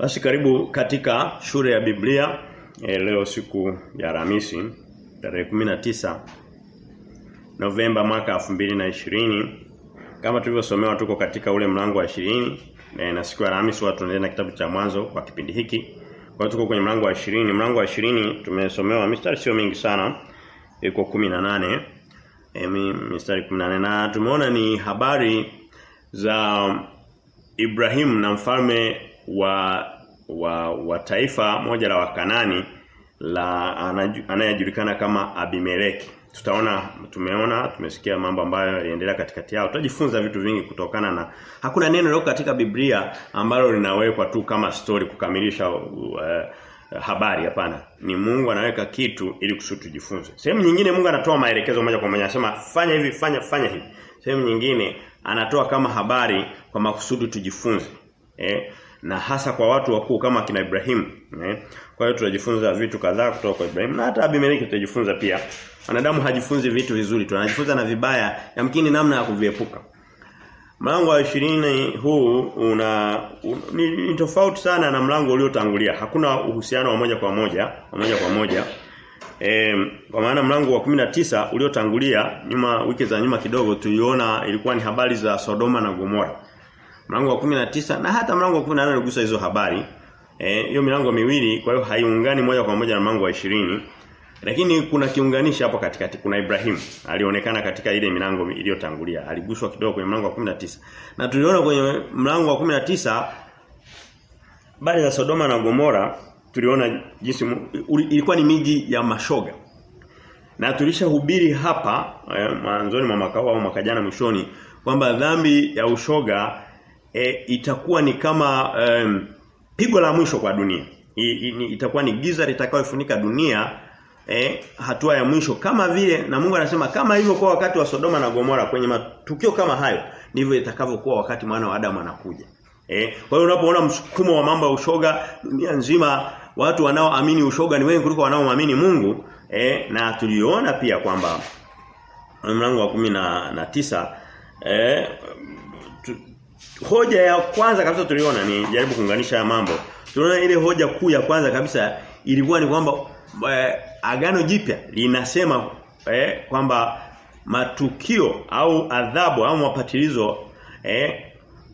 Basi karibu katika shule ya Biblia e, leo siku ya ramisi tarehe 19 Novemba mwaka 2020 kama tulivyosomewa tuko katika ule mlango wa 20 e, na siku ya Alhamisi watu tunaendelea na kitabu cha mwanzo kwa kipindi hiki. Kwa tuko kwenye mlango wa 20. Mlango wa 20 tumesomewa mistari sio mingi sana. Iko 18. E, mistari 18 na tumeona ni habari za ibrahim na mfalme wa wa, wa taifa moja la Wakanani la anayejulikana kama Abimeleki. Tutaona tumeona tumesikia mambo ambayo yaliendelea katikati yao. Tutajifunza vitu vingi kutokana na hakuna neno leo katika Biblia ambalo linawekwa tu kama story kukamilisha uh, habari hapana. Ni Mungu anaweka kitu ili kusudi tujifunze. Sehemu nyingine Mungu anatoa maelekezo moja kwa moja anasema fanya hivi fanya fanya hivi. Sehemu nyingine anatoa kama habari kwa makusudi tujifunze. Eh? Na hasa kwa watu wakuu kama kina Ibrahim eh? kwa hiyo tunajifunza vitu kadhaa kutoka kwa Ibrahim na hata Abimeleki tutajifunza pia. Wanadamu hajifunzi vitu vizuri tu anajifunza na vibaya yamkini namna ya kuviepuka. Mlango wa 20 huu una un, ni, ni tofauti sana na mlango uliotangulia. Hakuna uhusiano wa moja kwa moja wa moja kwa moja. E, kwa maana mlango wa 19 uliotangulia nyuma wiki za nyuma kidogo tuliona ilikuwa ni habari za Sodoma na Gomora mlango wa 19 na hata mlango wa 18 unagusa hizo habari. Eh hiyo milango miwili kwa hiyo haiungani moja kwa moja na mlango wa 20. Lakini kuna kiunganishi hapo katikati kuna Ibrahim alionekana katika ile milango iliyotangulia. Aliguswa kidogo kwenye mlango wa 19. Na tuliona kwenye mlango wa 19 bali za Sodoma na Gomora tuliona jinsi ilikuwa ni miji ya mashoga. Na tulishahubiri hapa eh, mwanzoni mwa makao au mwaka jana mwishoni kwamba dhambi ya ushoga e, itakuwa ni kama um, pigo la mwisho kwa dunia. I, i, itakuwa ni giza litakayofunika dunia e, hatua ya mwisho kama vile na Mungu anasema kama hivyo kwa wakati wa Sodoma na Gomora kwenye matukio kama hayo ndivyo itakavyokuwa wakati mwana wa Adamu anakuja. Eh, kwa hiyo unapoona msukumo wa mambo ya ushoga dunia nzima watu wanaoamini ushoga ni wengi kuliko wanaoamini Mungu eh, na tuliona pia kwamba mlango wa kumi na, na tisa eh, hoja ya kwanza kabisa tuliona ni jaribu kuunganisha mambo. Tunaona ile hoja kuu ya kwanza kabisa ilikuwa ni kwamba eh, agano jipya linasema eh, kwamba matukio au adhabu au mapatilizo eh,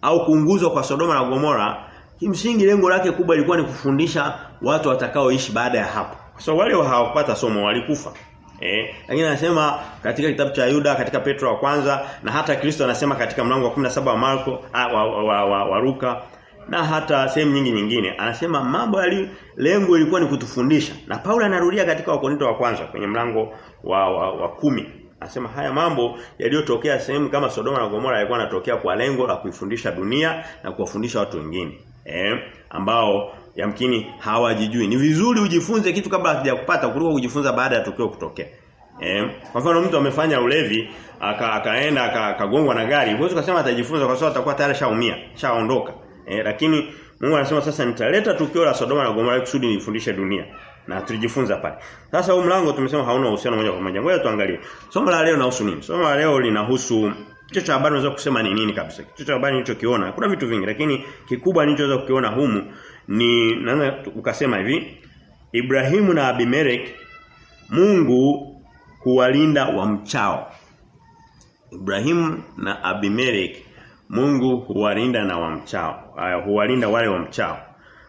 au kuunguzwa kwa Sodoma na Gomora kimsingi lengo lake kubwa ilikuwa ni kufundisha watu watakaoishi baada ya hapo. Kwa so, wale hawakupata somo walikufa. Eh, lakini anasema katika kitabu cha Yuda katika Petro wa kwanza na hata Kristo anasema katika mlango wa 17 wa Marko wa, wa, wa, wa, wa Luka na hata sehemu nyingi nyingine. Anasema mambo yali lengo ilikuwa ni kutufundisha. Na Paulo anarudia katika Wakorinto wa kwanza kwenye mlango wa, wa, wa kumi. Anasema haya mambo yaliyotokea sehemu kama Sodoma na Gomora yalikuwa yanatokea kwa lengo la kuifundisha dunia na kuwafundisha watu wengine. Eh? Ambao yamkini hawajijui. Ni vizuri ujifunze kitu kabla hakijakupata kuliko kujifunza baada ya tukio kutokea. Eh, kwa mfano mtu amefanya ulevi aka, akaenda akagongwa na gari, huwezi kusema atajifunza kwa sababu atakuwa tayari shaumia, shaondoka. Eh, lakini Mungu anasema sasa nitaleta tukio la Sodoma na Gomora kusudi nifundishe dunia. Na tulijifunza pale. Sasa huu mlango tumesema hauna uhusiano moja kwa moja. Ngoja tuangalie. Somo la leo linahusu nini? Somo la leo linahusu kichwa cha habari unaweza kusema ni nini kabisa. Kichwa cha habari nilichokiona, kuna vitu vingi lakini kikubwa nilichoweza kukiona humu ni naweza ukasema hivi Ibrahimu na Abimelek Mungu huwalinda wamchao. Ibrahimu na Abimelek Mungu huwalinda na wamchao. Haya huwalinda wale wamchao.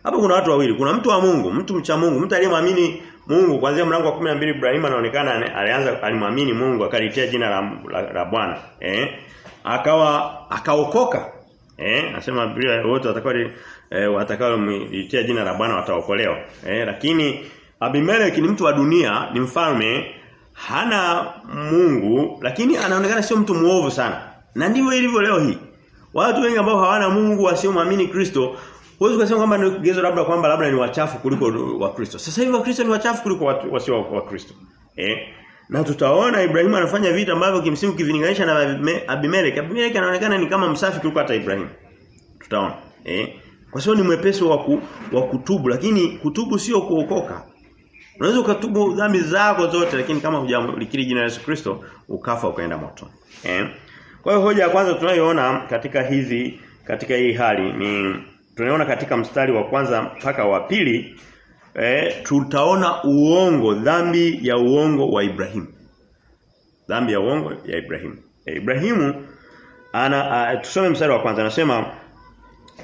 Hapo kuna watu wawili, kuna mtu wa Mungu, mtu mcha Mungu, mtu aliyemwamini Mungu kuanzia mlango wa 12 Ibrahim anaonekana alianza alimwamini Mungu akalitia jina la, la, la Bwana. Eh? Akawa akaokoka. Eh? Anasema Biblia wote watakao eh, watakao litia jina la Bwana wataokolewa. Eh? Lakini Abimeleki ni mtu wa dunia, ni mfalme, hana Mungu, lakini anaonekana sio mtu muovu sana. Na ndivyo ilivyo leo hii. Watu wengi ambao hawana Mungu wasiomwamini Kristo Huwezi kusema kwamba ni gezo labda kwamba labda ni wachafu kuliko wa Kristo. Sasa hivi wa Kristo ni wachafu kuliko watu wasio wa Kristo. Eh? Na tutaona Ibrahimu anafanya vitu ambavyo kimsingi ukivilinganisha na Abimeleki, Abimeleki anaonekana ni kama msafi kuliko hata Ibrahimu. Tutaona. Eh? Kwa sababu ni mwepesi wa wa kutubu lakini kutubu sio kuokoka. Unaweza ukatubu dhambi zako zote lakini kama hujalikiri jina la Yesu Kristo ukafa ukaenda moto. Eh? Kwa hiyo hoja ya kwanza tunayoona katika hizi katika hii hali ni tunaona katika mstari wa kwanza mpaka wa pili eh, tutaona uongo dhambi ya uongo wa Ibrahimu. Dhambi ya uongo ya Ibrahimu. Eh, Ibrahimu ana uh, tusome mstari wa kwanza anasema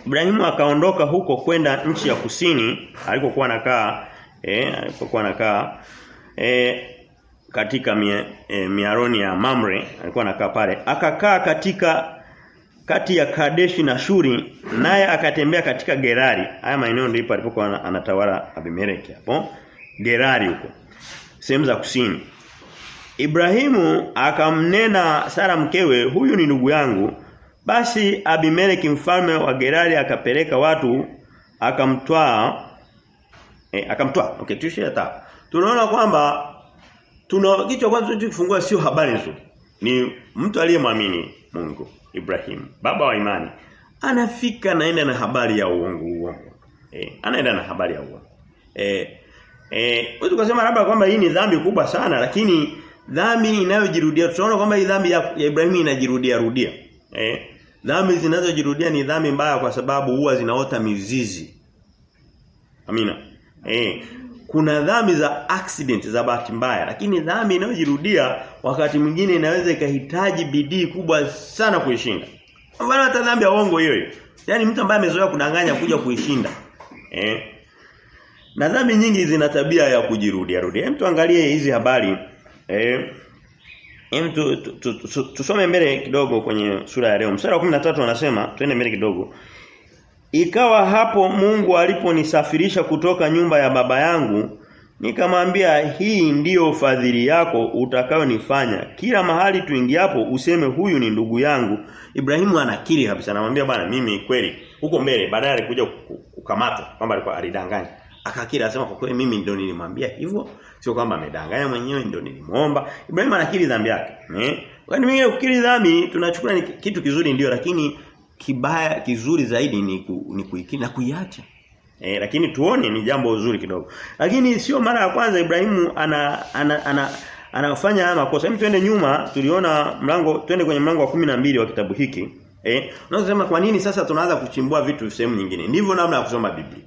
Ibrahimu akaondoka huko kwenda nchi ya kusini alikokuwa anakaa eh alikokuwa anakaa eh katika mie, e, miaroni ya Mamre alikuwa anakaa pale. Akakaa katika kati ya Kadeshi na Shuri naye akatembea katika Gerari. Haya maeneo ndipo alipokuwa anatawala Abimeleki hapo. Gerari huko sehemu za kusini. Ibrahimu akamnena Sara mkewe huyu ni ndugu yangu basi Abimeleki mfalme wa Gerari akapeleka watu akamtwaa eh, akamtwaa. Okay tuishie hata tunaona kwamba tuna kitu kwanza tunachofungua sio habari nzuri ni mtu aliyemwamini Mungu Ibrahim baba wa imani. Anafika naenda na habari ya uongo uongo. Eh anaenda na habari ya uongo. Eh eh tukasema labda kwamba hii ni dhambi kubwa sana lakini dhambi inayojirudia tunaona kwamba hii dhambi ya, ya Ibrahimu inajirudia rudia eh dhambi zinazojirudia ni dhambi mbaya kwa sababu huwa zinaota mizizi amina eh kuna dhambi za accident za bahati mbaya lakini dhambi inayojirudia wakati mwingine inaweza ikahitaji bidii kubwa sana kuishinda. Kwa mfano hata dhambi ya uongo hiyo hiyo. Yaani mtu ambaye amezoea kudanganya kuja kuishinda. Eh. Na dhambi nyingi zina tabia ya kujirudia rudia. Hem tuangalie hizi habari eh Hem tu, tu, tu, tusome mbele kidogo kwenye sura ya leo. Mstari wa 13 anasema, twende mbele kidogo. Ikawa hapo Mungu aliponisafirisha kutoka nyumba ya baba yangu nikamwambia hii ndiyo fadhili yako utakayonifanya kila mahali tuingiapo useme huyu ni ndugu yangu Ibrahimu anakiri kabisa anamwambia bwana mimi kweli huko mbele baadaye alikuja kukamatwa kwamba alikuwa alidanganya akakiri anasema kwa kweli mimi ndio nilimwambia hivyo sio kwamba amedanganya mwenyewe ndio nilimuomba Ibrahim anakiri dhambi yake eh kwani mimi ukiri dhambi tunachukua ni kitu kizuri ndio lakini kibaya kizuri zaidi ni, ku, ni kuikiri na kuiacha. E, lakini tuone ni jambo zuri kidogo. Lakini sio mara ya kwanza Ibrahimu ana ana, ana anafanya haya makosa. Hem twende nyuma tuliona mlango twende kwenye mlango wa kumi na mbili wa kitabu hiki. Eh, unasema kwa nini sasa tunaanza kuchimbua vitu sehemu nyingine? Ndivyo namna ya kusoma Biblia.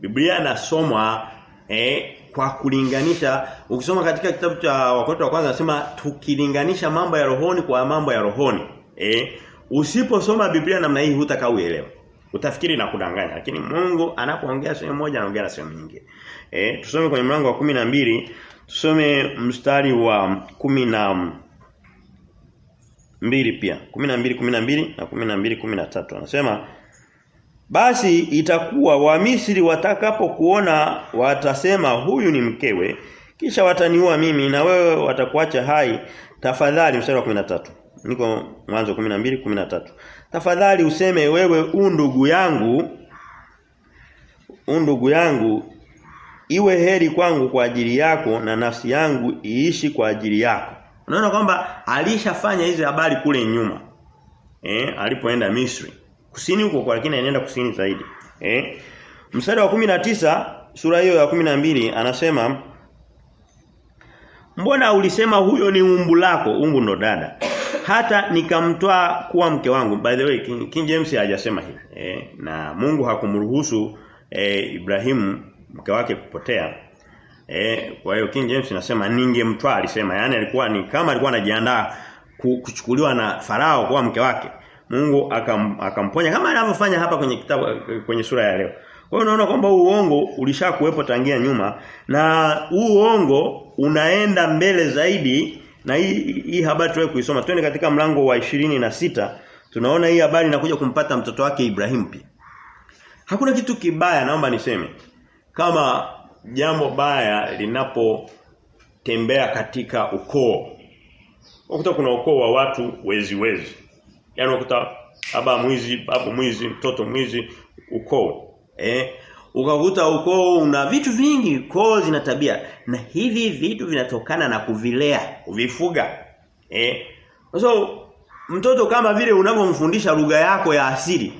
Biblia inasomwa eh kwa kulinganisha ukisoma katika kitabu cha wakoto wa kwanza anasema tukilinganisha mambo ya rohoni kwa mambo ya rohoni. Eh Usiposoma Biblia namna hii hutakauelewa. Utafikiri na kudanganya lakini Mungu anapoongea sehemu moja anaongea na sehemu nyingine. Eh tusome kwenye mlango wa mbili tusome mstari wa kumi na mbili pia. kumi na mbili kumi na mbili na kumi na mbili kumi na tatu Anasema basi itakuwa Wamisri watakapokuona watasema huyu ni mkewe kisha wataniua mimi na wewe watakuacha hai. Tafadhali mstari wa 13 niko mwanzo 12 13 tafadhali useme wewe u ndugu yangu u ndugu yangu iwe heri kwangu kwa ajili yako na nafsi yangu iishi kwa ajili yako. Unaona kwamba alishafanya hizi habari kule nyuma eh alipoenda Misri kusini huko kwa lakini anaenda kusini zaidi eh? Mstari wa 19 sura hiyo ya 12 anasema Mbona ulisema huyo ni umbu lako? Umbu ndo dada. Hata nikamtoa kuwa mke wangu. By the way King, King James hajasema hivi eh, na Mungu hakumruhusu eh, Ibrahimu mke wake kupotea eh, kwa hiyo King James anasema ningemtoa alisema. Yani alikuwa ni kama alikuwa anajiandaa kuchukuliwa na farao kuwa mke wake Mungu akam, akamponya kama anavyofanya hapa kwenye kitabu kwenye sura ya leo kwa unaona kwamba uongo ulishakuwepo tangia nyuma na uongo unaenda mbele zaidi na hii hii habari tuwe kuisoma. Twende katika mlango wa ishirini na sita tunaona hii habari inakuja kumpata mtoto wake Ibrahim pia. Hakuna kitu kibaya naomba niseme. Kama jambo baya linapotembea katika ukoo. Ukuta kuna ukoo wa watu wezi wezi. Yaani ukuta baba mwizi, babu mwizi, mtoto mwizi, ukoo. Eh? Ukakuta ukoo una vitu vingi, koo zina tabia na hivi vitu vinatokana na kuvilea, kuvifuga. Eh? So mtoto kama vile unavyomfundisha lugha yako ya asili.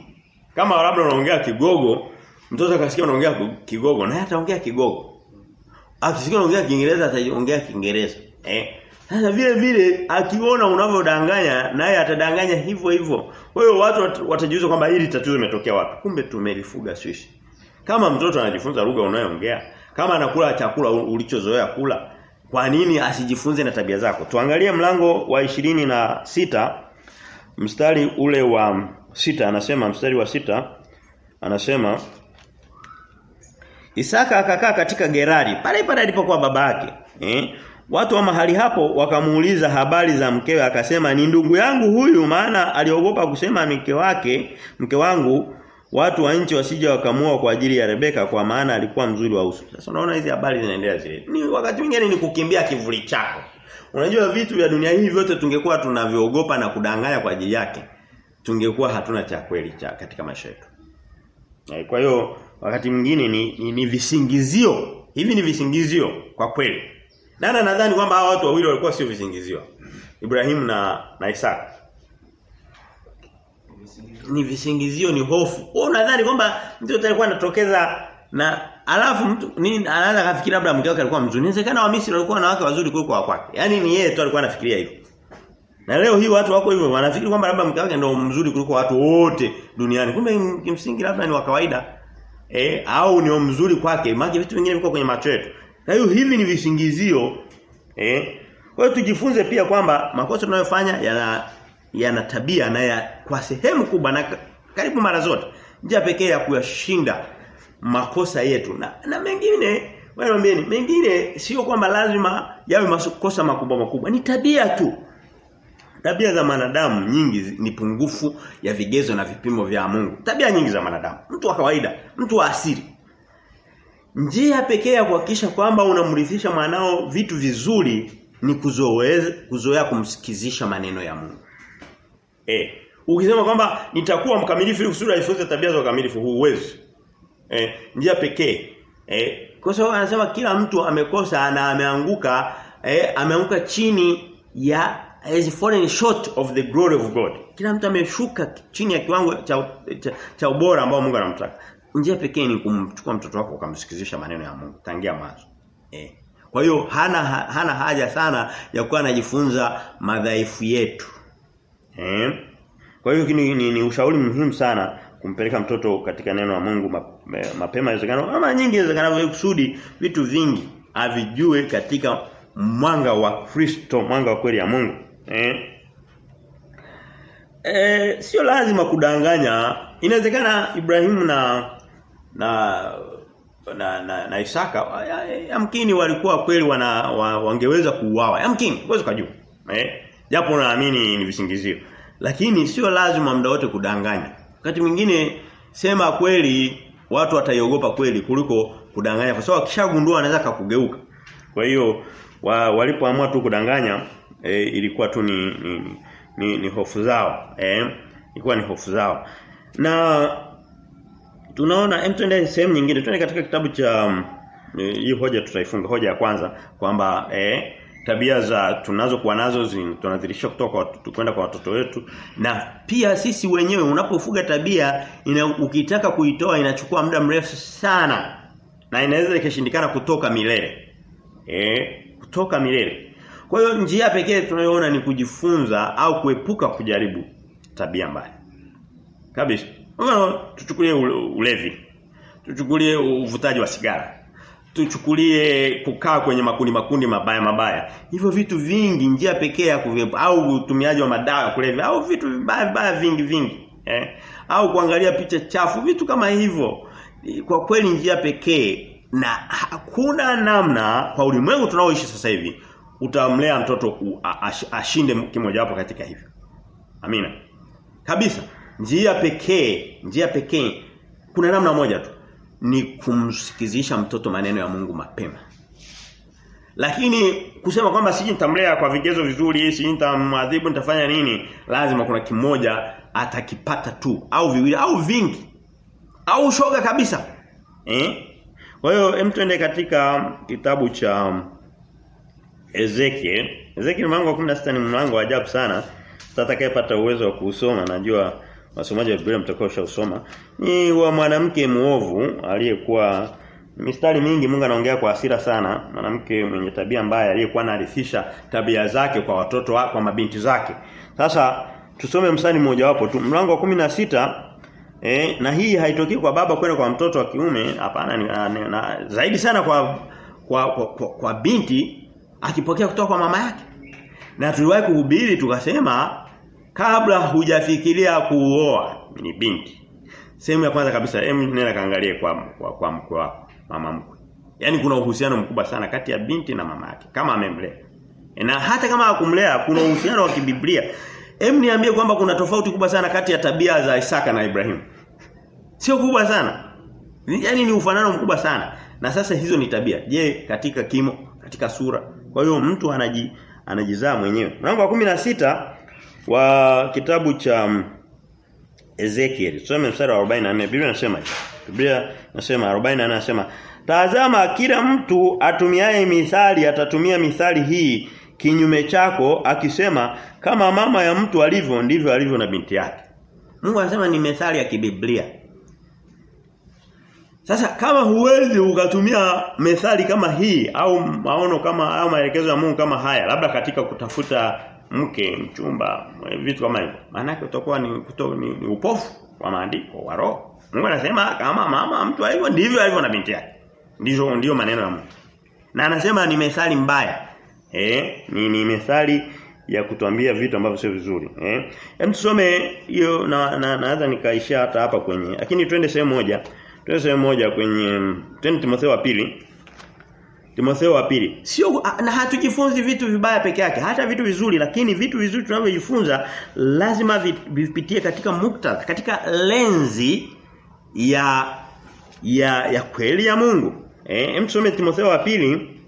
Kama labda unaongea Kigogo, mtoto akasikia unaongea Kigogo, naye ataongea Kigogo. Akisikia unaongea Kiingereza ataongea Kiingereza. Eh? Sasa vile vile akiona unavyodanganya naye atadanganya hivyo hivyo. Kwa hiyo watu watajiuliza kwamba hili tatizo limetokea wapi? Kumbe tumelifuga swishi. Kama mtoto anajifunza lugha unayoongea, kama anakula chakula ulichozoea kula, kwa nini asijifunze na tabia zako? Tuangalie mlango wa ishirini na sita mstari ule wa sita anasema mstari wa sita anasema Isaka akakaa katika Gerari pale pale alipokuwa babake. eh Watu wa mahali hapo wakamuuliza habari za mkewe akasema ni ndugu yangu huyu maana aliogopa kusema mke wake mke wangu watu wa nchi wasija wakamua kwa ajili ya Rebeka kwa maana alikuwa mzuri wa uso. Sasa unaona hizi habari zinaendelea zile. Ni wakati mwingine ni kukimbia kivuli chako. Unajua vitu vya dunia hii vyote tungekuwa tunavyoogopa na kudanganya kwa ajili yake. Tungekuwa hatuna cha kweli cha katika maisha yetu. Kwa hiyo wakati mwingine ni, ni, ni visingizio. Hivi ni visingizio kwa kweli. Nana nadhani kwamba hawa watu wawili walikuwa sio visingizio. Ibrahimu na na Isaka. Ni visingizio ni hofu. Wewe unadhani kwamba mtu alikuwa anatokeza na alafu mtu nini anaanza kafikiri labda mke wake alikuwa mzuri. Inawezekana wa Misri walikuwa na wake wazuri kuliko wa kwake. Yaani ni yeye tu alikuwa anafikiria hivyo. Na leo hii watu wako hivyo wanafikiri kwamba labda mke wake ndio mzuri kuliko watu wote duniani. Kumbe kimsingi labda ni wa kawaida. Eh au ni mzuri kwake. Maana vitu vingine viko kwenye macho yetu. Na hiyo hivi ni visingizio eh? Kwa hiyo tujifunze pia kwamba makosa tunayofanya yana yana tabia na ya, kwa sehemu kubwa na karibu mara zote njia pekee ya kuyashinda makosa yetu. Na, na mengine wewe mengine sio kwamba lazima yawe makosa makubwa makubwa ni tabia tu. Tabia za manadamu nyingi ni pungufu ya vigezo na vipimo vya Mungu. Tabia nyingi za manadamu mtu wa kawaida mtu wa asili Njia pekee ya kuhakikisha kwamba unamrithisha mwanao vitu vizuri ni kuzoea kuzoea kumsikizisha maneno ya Mungu. Eh, ukisema kwamba nitakuwa mkamilifu ili kusudi ajifunze tabia za ukamilifu huwezi. Eh, njia pekee. Eh, kwa sababu anasema kila mtu amekosa na ameanguka eh, ameanguka chini ya has fallen short of the glory of God. Kila mtu ameshuka chini ya kiwango cha, cha, cha ubora ambao Mungu anamtaka. Njia pekee ni kumchukua mtoto wako ukamsikizisha maneno ya Mungu tangia mwanzo. Eh. Kwa hiyo hana hana haja sana ya kuwa anajifunza madhaifu yetu. Eh? Kwa hiyo ni, ni, ni ushauri muhimu sana kumpeleka mtoto katika neno la Mungu mapema inawezekana ama nyingi iwezekanavyo kusudi vitu vingi avijue katika mwanga wa Kristo, mwanga wa kweli ya Mungu. Eh? Eh, sio lazima kudanganya. Inawezekana Ibrahimu na na na, na, na Isaka yamkini walikuwa kweli wana wa, wangeweza kuuawa. Yamkini, uweze kujua. Eh? Japo naamini ni visingizio. Lakini sio lazima muda wote kudanganya. Wakati mwingine sema kweli watu wataiogopa kweli kuliko kudanganya kwa sababu akishagundua anaweza kakugeuka Kwa hiyo wa, walipoamua tu kudanganya e, ilikuwa tu ni ni, ni, ni hofu zao. Eh? Ilikuwa ni hofu zao. Na tunaona hem tuende sehemu nyingine. Tuende katika kitabu cha hii hoja tutaifunga hoja ya kwanza kwamba eh tabia za tunazokuwa nazo tunadhirisha kutoka kwa kwenda kwa watoto wetu. Na pia sisi wenyewe unapofuga tabia ina, ukitaka kuitoa inachukua muda mrefu sana. Na inaweza ikashindikana kutoka milele. Eh kutoka milele. Kwa hiyo njia pekee tunayoona ni kujifunza au kuepuka kujaribu tabia mbaya. Kabisa Mfano tuchukulie ulevi. Tuchukulie uvutaji wa sigara. Tuchukulie kukaa kwenye makundi makundi mabaya mabaya. Hivyo vitu vingi njia pekee ya kuvipa au utumiaji wa madawa ya kulevya au vitu vibaya vibaya vingi vingi. Eh? Au kuangalia picha chafu vitu kama hivyo. Kwa kweli njia pekee na hakuna namna kwa ulimwengu tunaoishi sasa hivi utamlea mtoto ashinde kimoja wapo katika hivyo. Amina. Kabisa njia pekee njia pekee kuna namna moja tu ni kumsikizisha mtoto maneno ya Mungu mapema. Lakini kusema kwamba siji nitamlea kwa vigezo vizuri siji nitamwadhibu nitafanya nini lazima kuna kimoja atakipata tu au viwili au vingi au shoga kabisa. Eh? Kwa hiyo hem tuende katika kitabu cha Ezekiel. Ezekiel mlango wa 16 ni mlango wa ajabu sana. Tutakayepata uwezo wa kusoma najua wasomaji wa Biblia mtakao ushausoma ni wa mwanamke muovu aliyekuwa mistari mingi. Mungu anaongea kwa hasira sana. Mwanamke mwenye tabia mbaya aliyekuwa anarithisha tabia zake kwa watoto wake kwa mabinti zake. Sasa tusome msani mmoja wapo tu. Mlango wa 16 eh na hii haitokii kwa baba kwenda kwa mtoto wa kiume. Hapana na, na, na, zaidi sana kwa kwa, kwa, kwa, kwa binti akipokea kutoka kwa mama yake. Na tuliwahi kuhubiri tukasema kabla hujafikiria kuoa ni binti Sehemu ya kwanza kabisa hem nenda kaangalie kwa kwa, kwa mkwe wako, mama mkwe. Yaani kuna uhusiano mkubwa sana kati ya binti na mama yake kama amemlea. Na hata kama hakumlea kuna uhusiano wa kibiblia. Hem niambie kwamba kuna tofauti kubwa sana kati ya tabia za Isaka na Ibrahim. Sio kubwa sana. Yaani ni ufanano mkubwa sana. Na sasa hizo ni tabia. Je, katika kimo, katika sura. Kwa hiyo mtu anaji anajizaa mwenyewe. Mlango wa 16 wa kitabu cha Ezekiel. Tusome mstari wa 44. Biblia inasema. Biblia inasema 44 anasema, "Tazama kila mtu atumiaye mithali atatumia mithali hii kinyume chako akisema kama mama ya mtu alivyo ndivyo alivyo na binti yake." Mungu anasema ni methali ya kibiblia. Sasa kama huwezi ukatumia methali kama hii au maono kama au maelekezo ya Mungu kama haya labda katika kutafuta mke, mchumba, vitu kama hivyo. Maana yake utakuwa ni, kuto, ni, ni upofu wa maandiko wa roho. Mungu anasema kama mama mtu alivyo ndivyo alivyo na binti yake. Ndizo ndio maneno ya Mungu. Na anasema ni methali mbaya. Eh, ni, ni methali ya kutuambia vitu ambavyo sio vizuri, eh. Hem tusome hiyo na naanza na, nikaishia hata hapa kwenye. Lakini twende sehemu moja. Twende sehemu moja kwenye twende Timotheo wa pili. Timotheo wa pili. Sio na hatujifunzi vitu vibaya peke yake, hata vitu vizuri lakini vitu vizuri tunavyojifunza lazima vipitie katika muktadha, katika lenzi ya ya ya kweli ya Mungu. Eh, tusome Timotheo wa pili.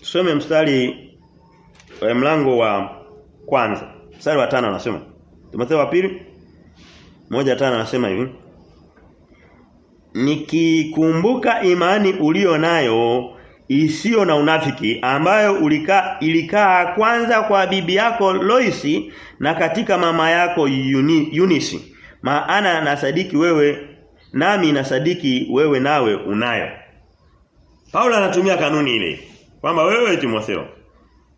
Tusome mstari wa mlango wa kwanza. Mstari wa tano anasema. Timotheo wa pili moja tano anasema hivi. Nikikumbuka imani ulio nayo isiyo na unafiki ambayo ulika, ilikaa kwanza kwa bibi yako Loisi na katika mama yako Yuni, Yunisi maana nasadiki wewe nami nasadiki wewe nawe unayo. Paulo anatumia kanuni ile kwamba wewe Timotheo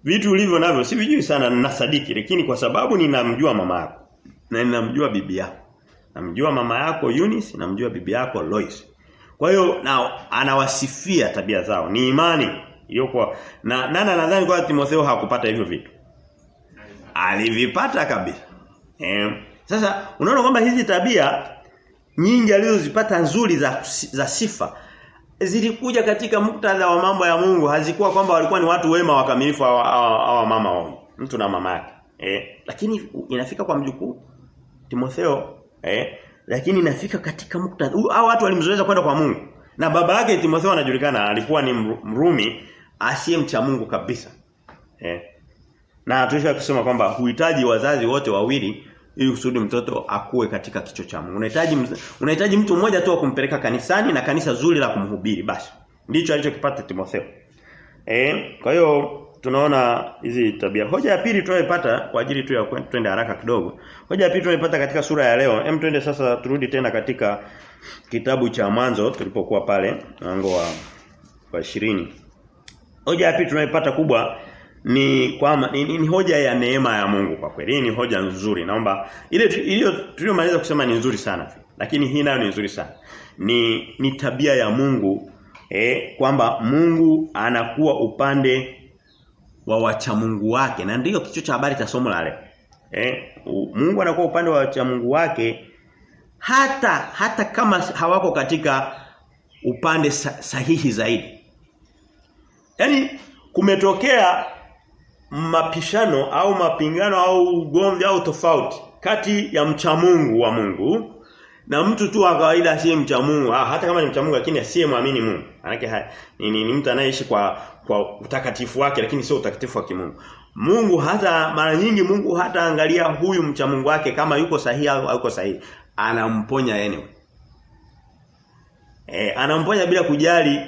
vitu ulivyo navyo si vijui sana nasadiki lakini kwa sababu ninamjua mama yako na ninamjua bibi yako namjua mama yako Eunice namjua bibi yako Lois kwa hiyo na anawasifia tabia zao. Ni imani iliyokuwa na nana nadhani kwa Timotheo hakupata hivyo vitu. Alivipata kabisa. Eh sasa unaona kwamba hizi tabia nyingi alizozipata nzuri za za sifa zilikuja katika muktadha wa mambo ya Mungu. Hazikuwa kwamba walikuwa ni watu wema wakamilifu hawa mama wao mtu na mama yake. Eh lakini inafika kwa mjukuu Timotheo eh lakini inafika katika muktadha hao watu walimzoeza kwenda kwa Mungu na baba yake Timotheo anajulikana alikuwa ni Mrumi asiyemcha Mungu kabisa eh na tulisha kusema kwamba huhitaji wazazi wote wawili ili kusudi mtoto akue katika kicho cha Mungu. Unahitaji unahitaji mtu mmoja tu kumpeleka kanisani na kanisa zuri la kumhubiri basi. Ndicho alichokipata Timotheo. Eh, kwa hiyo tunaona hizi tabia. Hoja ya pili tunayoipata kwa ajili tu ya twende haraka kidogo. Hoja ya pili tunayoipata katika sura ya leo. Hem twende sasa turudi tena katika kitabu cha mwanzo tulipokuwa pale mlango wa wa 20. Hoja ya pili tunayoipata kubwa ni kwamba ni, ni, ni hoja ya neema ya Mungu kwa kweli. Ni hoja nzuri. Naomba ile ile tuliyomaliza kusema ni nzuri sana. Lakini hii nayo ni nzuri sana. Ni ni tabia ya Mungu eh kwamba Mungu anakuwa upande wa wacha Mungu wake na ndiyo kichwa cha habari cha somo la leo. Eh Mungu anakuwa upande wa wachamungu wake hata hata kama hawako katika upande sahihi zaidi. Yaani kumetokea mapishano au mapingano au ugomvi au tofauti kati ya mchamungu wa Mungu na mtu tu wa kawaida asiye mcha Mungu ah, hata kama ni mcha Mungu lakini asiye muamini Mungu maana ni, ni, ni mtu anayeishi kwa kwa utakatifu wake lakini sio utakatifu wa kimungu. Mungu hata mara nyingi Mungu hata angalia huyu mcha Mungu wake kama yuko sahihi au hayuko sahihi. Anamponya anyway. Eh anamponya bila kujali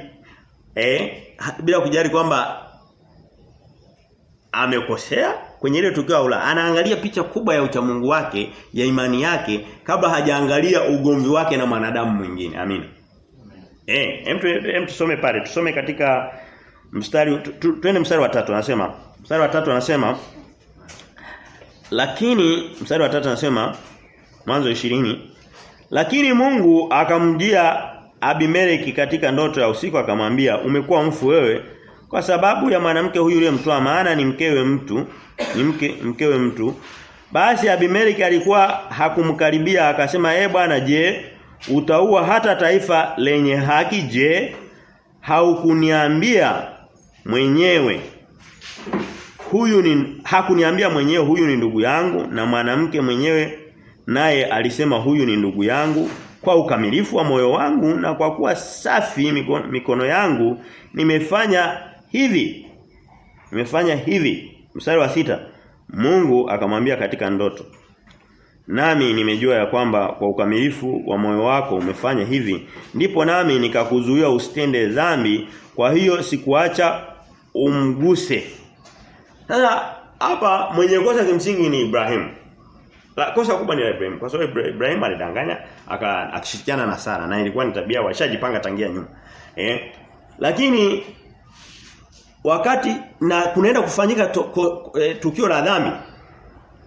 eh bila kujali kwamba amekosea kwenye ile tukio au la. Anaangalia picha kubwa ya uchamungu wake ya imani yake kabla hajaangalia ugomvi wake na mwanadamu mwingine. Amina. Eh, hem tusome pale. Tusome katika mstari twende mstari wa tatu anasema. Mstari wa tatu anasema lakini mstari wa tatu anasema mwanzo 20 lakini Mungu akamjia Abimeleki katika ndoto ya usiku akamwambia umekuwa mfu wewe kwa sababu ya mwanamke huyu uliyemtoa maana ni mkewe mtu ni mke mkewe mtu basi Abimeleki alikuwa hakumkaribia akasema eh bwana je utaua hata taifa lenye haki je haukuniambia mwenyewe. Huyu ni hakuniambia mwenyewe huyu ni ndugu yangu na mwanamke mwenyewe naye alisema huyu ni ndugu yangu. Kwa ukamilifu wa moyo wangu na kwa kuwa safi mikono, mikono yangu nimefanya hivi. Nimefanya hivi. Mstari wa sita. Mungu akamwambia katika ndoto Nami nimejua ya kwamba kwa ukamilifu wa moyo wako umefanya hivi. Ndipo nami nikakuzuia usitende dhambi kwa hiyo sikuacha umguse sasa hapa mwenye kosa kimsingi ni Ibrahim. La kosa kubwa ni la Ibrahim kwa sababu Ibra- Ibrahim alidanganya akashirikiana na Sara na ilikuwa ni tabia washajipanga tangia nyuma. Eh? Lakini wakati na kunaenda kufanyika to, ko, e, tukio la dhambi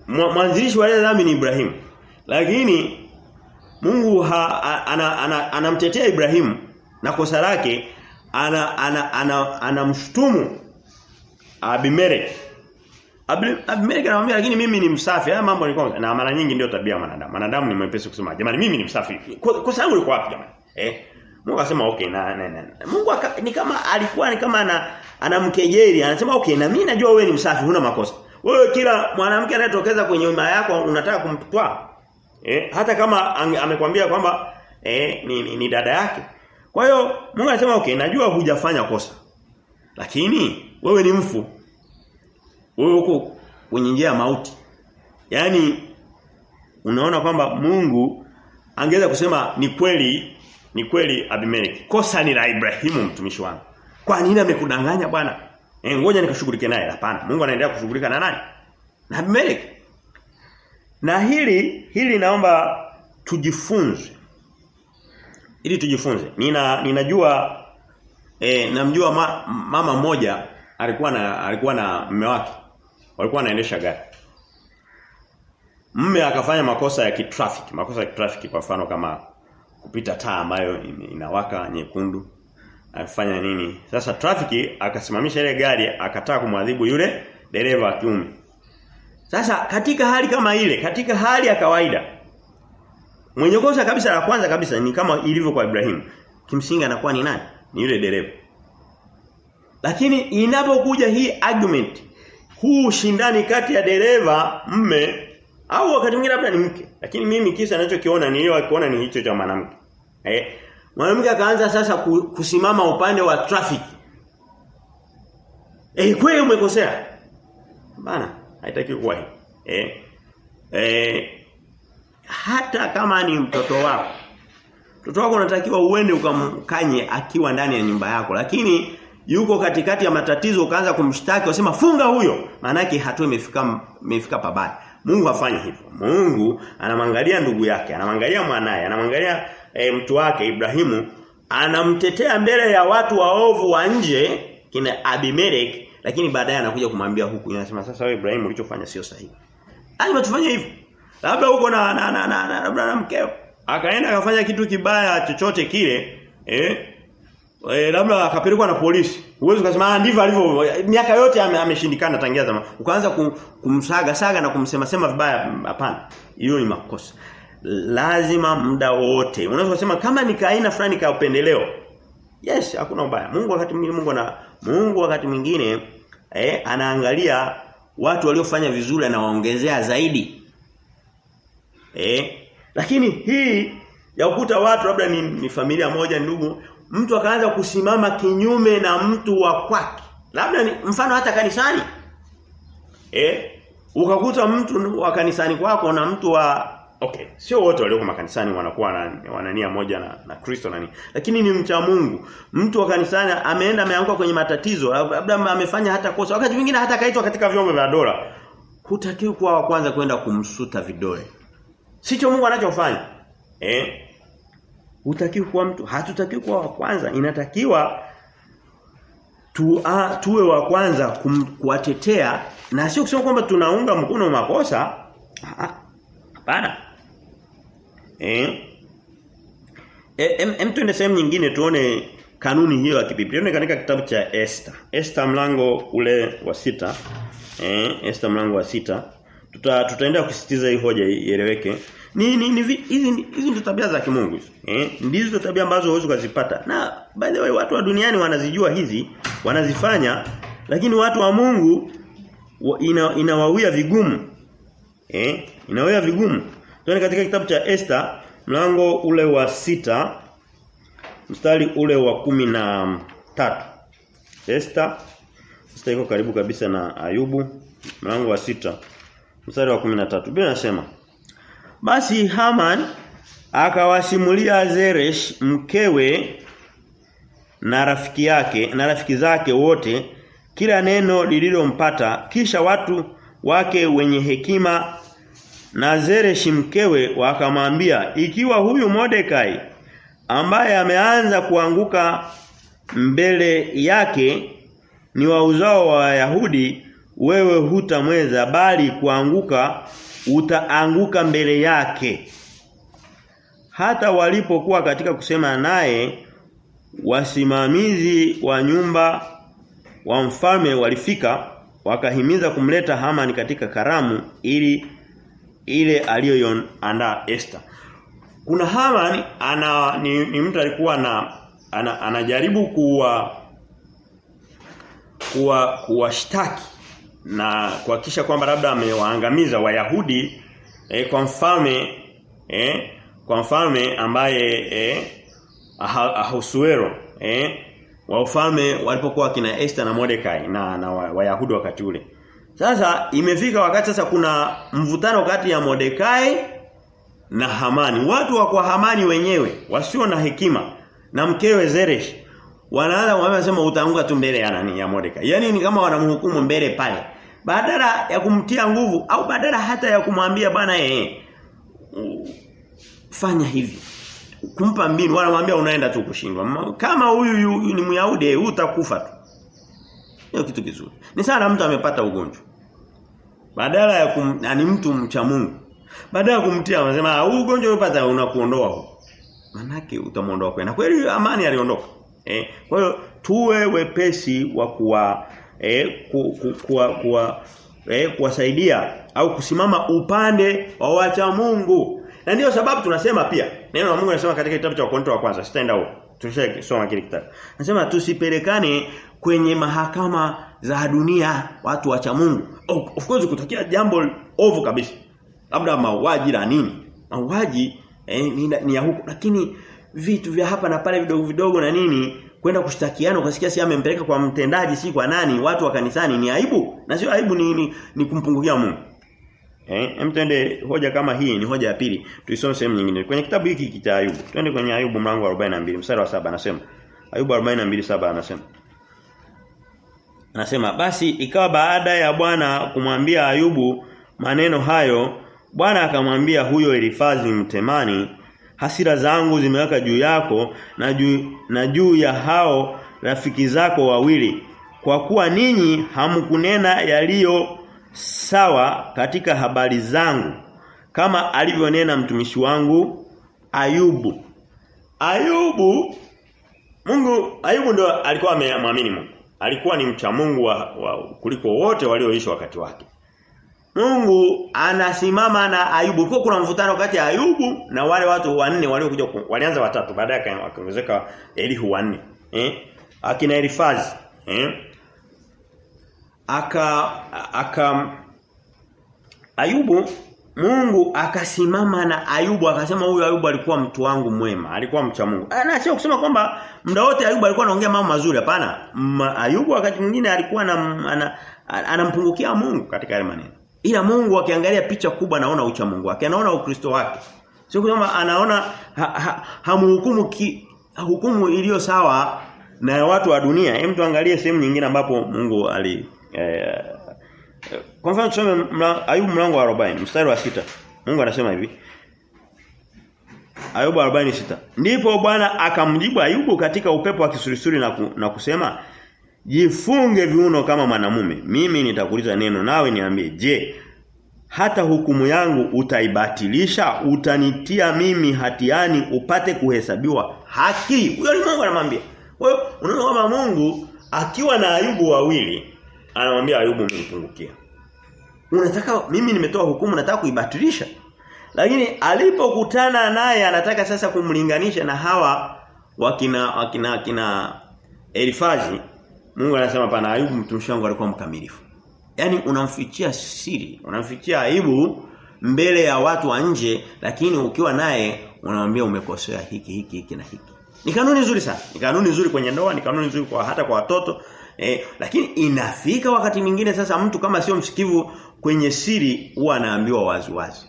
mwanzilishi wa ile dhambi ni Ibrahim. Lakini Mungu anamtetea ana, ana, ana, anamtetea Ibrahim na kosa lake ana ana ana anamshutumu Abimeleki. Abimelek Abimeleki anamwambia lakini mimi ni msafi. Haya mambo nilikuwa na mara nyingi ndio tabia ya wanadamu. Wanadamu ni mwepesi kusema jamani mimi ni msafi. Kwa langu liko wapi jamani? Eh? Mungu akasema okay na na, na. Mungu aka, ni kama alikuwa ni kama ana anamkejeli anasema okay na mimi najua wewe ni msafi huna makosa. Wewe kila mwanamke anayetokeza kwenye nyumba yako unataka kumtwaa. Eh? Hata kama amekwambia kwamba eh, ni, ni, ni dada yake. Kwa hiyo Mungu anasema okay najua hujafanya kosa. Lakini wewe ni mfu. Wewe uko kwenye njia ya mauti. Yaani unaona kwamba Mungu angeweza kusema ni kweli ni kweli Abimeleki. Kosa ni la Ibrahimu mtumishi wangu. Kwa nini amekudanganya bwana? Eh ngoja nikashughulike naye. Hapana. Mungu anaendelea kushughulika na nani? Na Abimeleki. Na hili hili naomba tujifunze. Ili tujifunze. Nina ninajua eh namjua ma, mama mmoja alikuwa na alikuwa na mume wake. Walikuwa wanaendesha gari. Mume akafanya makosa ya kitrafiki, makosa ya kitrafiki kwa mfano kama kupita taa ambayo inawaka nyekundu. Afanya nini? Sasa trafiki akasimamisha ile gari akataka kumwadhibu yule dereva wa kiume. Sasa katika hali kama ile, katika hali ya kawaida mwenye kosa kabisa la kwanza kabisa ni kama ilivyo kwa Ibrahim. Kimsingi anakuwa ni nani? Ni yule dereva. Lakini inapokuja hii argument huu ushindani kati ya dereva mme au wakati mwingine labda ni mke lakini mimi kisa ninachokiona niliyokiona ni hicho cha mwanamke eh mwanamke akaanza sasa kusimama upande wa traffic eh kweli umekosea bana haitaki kuwa hivi eh eh hata kama ni mtoto wako mtoto wako unatakiwa uende ukamkanye akiwa ndani ya nyumba yako lakini yuko katikati ya matatizo ukaanza kumshtaki usema funga huyo. Maana yake hatua imefika imefika pabaya. Mungu afanye hivyo. Mungu anamwangalia ndugu yake anamwangalia mwanaye anamwangalia e, mtu wake Ibrahimu anamtetea mbele ya watu waovu wa nje kina Abimelech lakini baadaye anakuja kumwambia huku anasema sasa wewe Ibrahimu ulichofanya sio sahihi. Lazima tufanye hivyo labda huko na na na, na, na, na, na mkeo akaenda akafanya kitu kibaya chochote kile eh E, labda akapelekwa na polisi. Uwezo kusema ah ndivyo alivyo. Miaka yote ame- ameshindikana tangia zama. Ukaanza kum, kumsaga saga na kumsema sema vibaya hapana. Hiyo ni makosa. Lazima muda wote. Unaweza kusema kama ni kaina fulani ka upendeleo. Yes, hakuna ubaya. Mungu wakati mwingine Mungu na Mungu wakati mwingine eh anaangalia watu waliofanya vizuri anawaongezea zaidi. Eh? Lakini hii ya ukuta watu labda ni, ni familia moja ndugu mtu akaanza kusimama kinyume na mtu wa kwake. Labda ni mfano hata kanisani. Eh? Ukakuta mtu wa kanisani kwako na mtu wa okay sio wote walioko makanisani wanakuwa na wanania moja na, na Kristo nani lakini ni mcha Mungu. Mtu wa kanisani ameenda ameanguka kwenye matatizo labda amefanya hata kosa wakati mwingine hata kaitwa katika vyombo vya dola. Hutakiwi kuwa wa kwanza kwenda kumsuta vidole sicho Mungu anachofanya eh Hutakiwi kuwa mtu, hatutaki kuwa wa kwanza. Inatakiwa tu, a, tuwe wa kwanza kuwatetea na sio kusema kwamba tunaunga mkono makosa. Hapana. Eh? Em, em tuende sehemu nyingine tuone kanuni hiyo ya kibiblia. Tuone katika kitabu cha Esther. Esther mlango ule wa sita Eh, Esther mlango wa sita Tuta tutaendelea kusisitiza hii hoja ieleweke. Ni ni hizi hizi ndio tabia za kimungu. Eh, ndizo tabia ambazo huwezi kuzipata. Na by the way watu wa duniani wanazijua hizi, wanazifanya lakini watu wa Mungu ina, inawawia vigumu. Eh, inawawia vigumu. Tuone katika kitabu cha Esther mlango ule wa sita mstari ule wa kumi na tatu Esther sasa iko karibu kabisa na Ayubu mlango wa sita mstari wa 13 Biblia inasema Basi Haman akawasimulia Zeresh mkewe na rafiki yake na rafiki zake wote kila neno lililompata kisha watu wake wenye hekima na Zeresh mkewe wakamwambia ikiwa huyu Mordekai ambaye ameanza kuanguka mbele yake ni wa uzao wa Wayahudi wewe hutamweza bali kuanguka utaanguka mbele yake. Hata walipokuwa katika kusema naye wasimamizi wa nyumba wa mfalme walifika wakahimiza kumleta Hamani katika karamu ili ile aliyoandaa Esther kuna Hamani ana ni, ni mtu alikuwa na ana, anajaribu kuwa kuwa kuwashtaki na kuhakikisha kwamba labda amewaangamiza Wayahudi eh, kwa mfalme eh, kwa mfalme ambaye eh, Ahasuero eh, wa ufalme walipokuwa kina Esther na Mordekai na na Wayahudi wa wakati ule. Sasa imefika wakati sasa kuna mvutano kati ya Mordekai na Hamani. Watu wa kwa Hamani wenyewe wasio na hekima na mkewe Zeresh wanaanza kumwambia sema utaanguka tu mbele ya nani ya Mordekai. Yaani ni kama wanamhukumu mbele pale. Badala ya kumtia nguvu au badala hata ya kumwambia bwana eh fanya hivi. Kumpa mbinu wanamwambia unaenda tu kushindwa. Kama huyu ni Myahudi utakufa tu. Hiyo kitu kizuri. Ni sana mtu amepata ugonjwa. Badala ya kum, ni mtu mcha Mungu. Badala ya kumtia anasema huu ugonjwa upata unakuondoa huko. Manake utamuondoa kwenda. Kweli amani aliondoka. Eh, kwa hiyo tuwe wepesi wa kuwa eh, ku, ku, kuwa, kuwa eh, kuwasaidia au kusimama upande wa wacha Mungu. Na ndiyo sababu tunasema pia neno la Mungu linasema katika kitabu cha Wakorintho wa kwanza sitaenda huko. Tulishasoma kile kitabu. Nasema tusipelekane kwenye mahakama za dunia watu wacha Mungu. Oh, of course kutokea jambo ovu kabisa. Labda mauaji la nini? Mauaji eh, ni, ni ya huko lakini vitu vya hapa na pale vidogo vidogo na nini kwenda kushtakiana ukasikia si amempeleka kwa mtendaji si kwa nani watu wa kanisani ni aibu. Na sio aibu ni, ni, ni kumpungukia Mungu. Eh hem twende hoja kama hii ni hoja ya pili. Tuisome sehemu nyingine. Kwenye kitabu hiki cha Ayubu twende kwenye Ayubu mlango wa 42 mstari wa 7 anasema. Ayubu 42:7 anasema. Anasema basi ikawa baada ya Bwana kumwambia Ayubu maneno hayo Bwana akamwambia huyo Elifazi mtemani hasira zangu zimeweka juu yako na juu na juu ya hao rafiki zako wawili. Kwa kuwa ninyi hamkunena yaliyo sawa katika habari zangu kama alivyonena mtumishi wangu Ayubu. Ayubu Mungu Ayubu ndo alikuwa amemwamini Mungu. Alikuwa ni mcha Mungu wa, wa kuliko wote walioishi wakati wake Mungu anasimama na Ayubu. Kulikuwa kuna mvutano kati ya Ayubu na wale watu wanne waliokuja walianza watatu baadaye akaongezeka Elihu wanne. Eh? Akina Elifazi, eh? Aka aka Ayubu Mungu akasimama na Ayubu akasema huyu Ayubu alikuwa mtu wangu mwema, alikuwa mcha Mungu. Na sio kusema kwamba muda wote Ayubu alikuwa anaongea mambo mazuri hapana. Ayubu wakati mwingine alikuwa anampungukia Mungu katika yale maneno. Ila Mungu akiangalia picha kubwa anaona ucha Mungu wake, anaona ukristo wake. Sio kwamba anaona hamhukumu ha, ha, hamhukumu hukumu iliyo sawa na watu wa dunia. Hem tuangalie sehemu nyingine ambapo Mungu ali eh, kwa mfano tusome Ayubu mlango wa 40 mstari wa sita Mungu anasema hivi. Ayubu 46. Ndipo Bwana akamjibu Ayubu katika upepo wa kisurisuri na, ku, na kusema Jifunge viuno kama mwanamume. Mimi nitakuuliza neno nawe niambie, je, hata hukumu yangu utaibatilisha? Utanitia mimi hatiani upate kuhesabiwa haki? Huyo ni Mungu anamwambia. Kwa hiyo unaona kwamba Mungu akiwa na Ayubu wawili anamwambia Ayubu umenipungukia. Unataka mimi nimetoa hukumu nataka kuibatilisha. Lakini alipokutana naye anataka sasa kumlinganisha na hawa wakina wakina wakina Elifazi Mungu anasema pana Ayubu mtumishi wangu alikuwa mkamilifu. Yaani unamfichia siri, unamfichia aibu mbele ya watu wa nje lakini ukiwa naye unamwambia umekosea hiki hiki hiki na hiki. Ni kanuni nzuri sana. Ni kanuni nzuri kwenye ndoa, ni kanuni nzuri kwa hata kwa watoto. Eh, lakini inafika wakati mwingine sasa mtu kama sio msikivu kwenye siri huwa anaambiwa wazi wazi.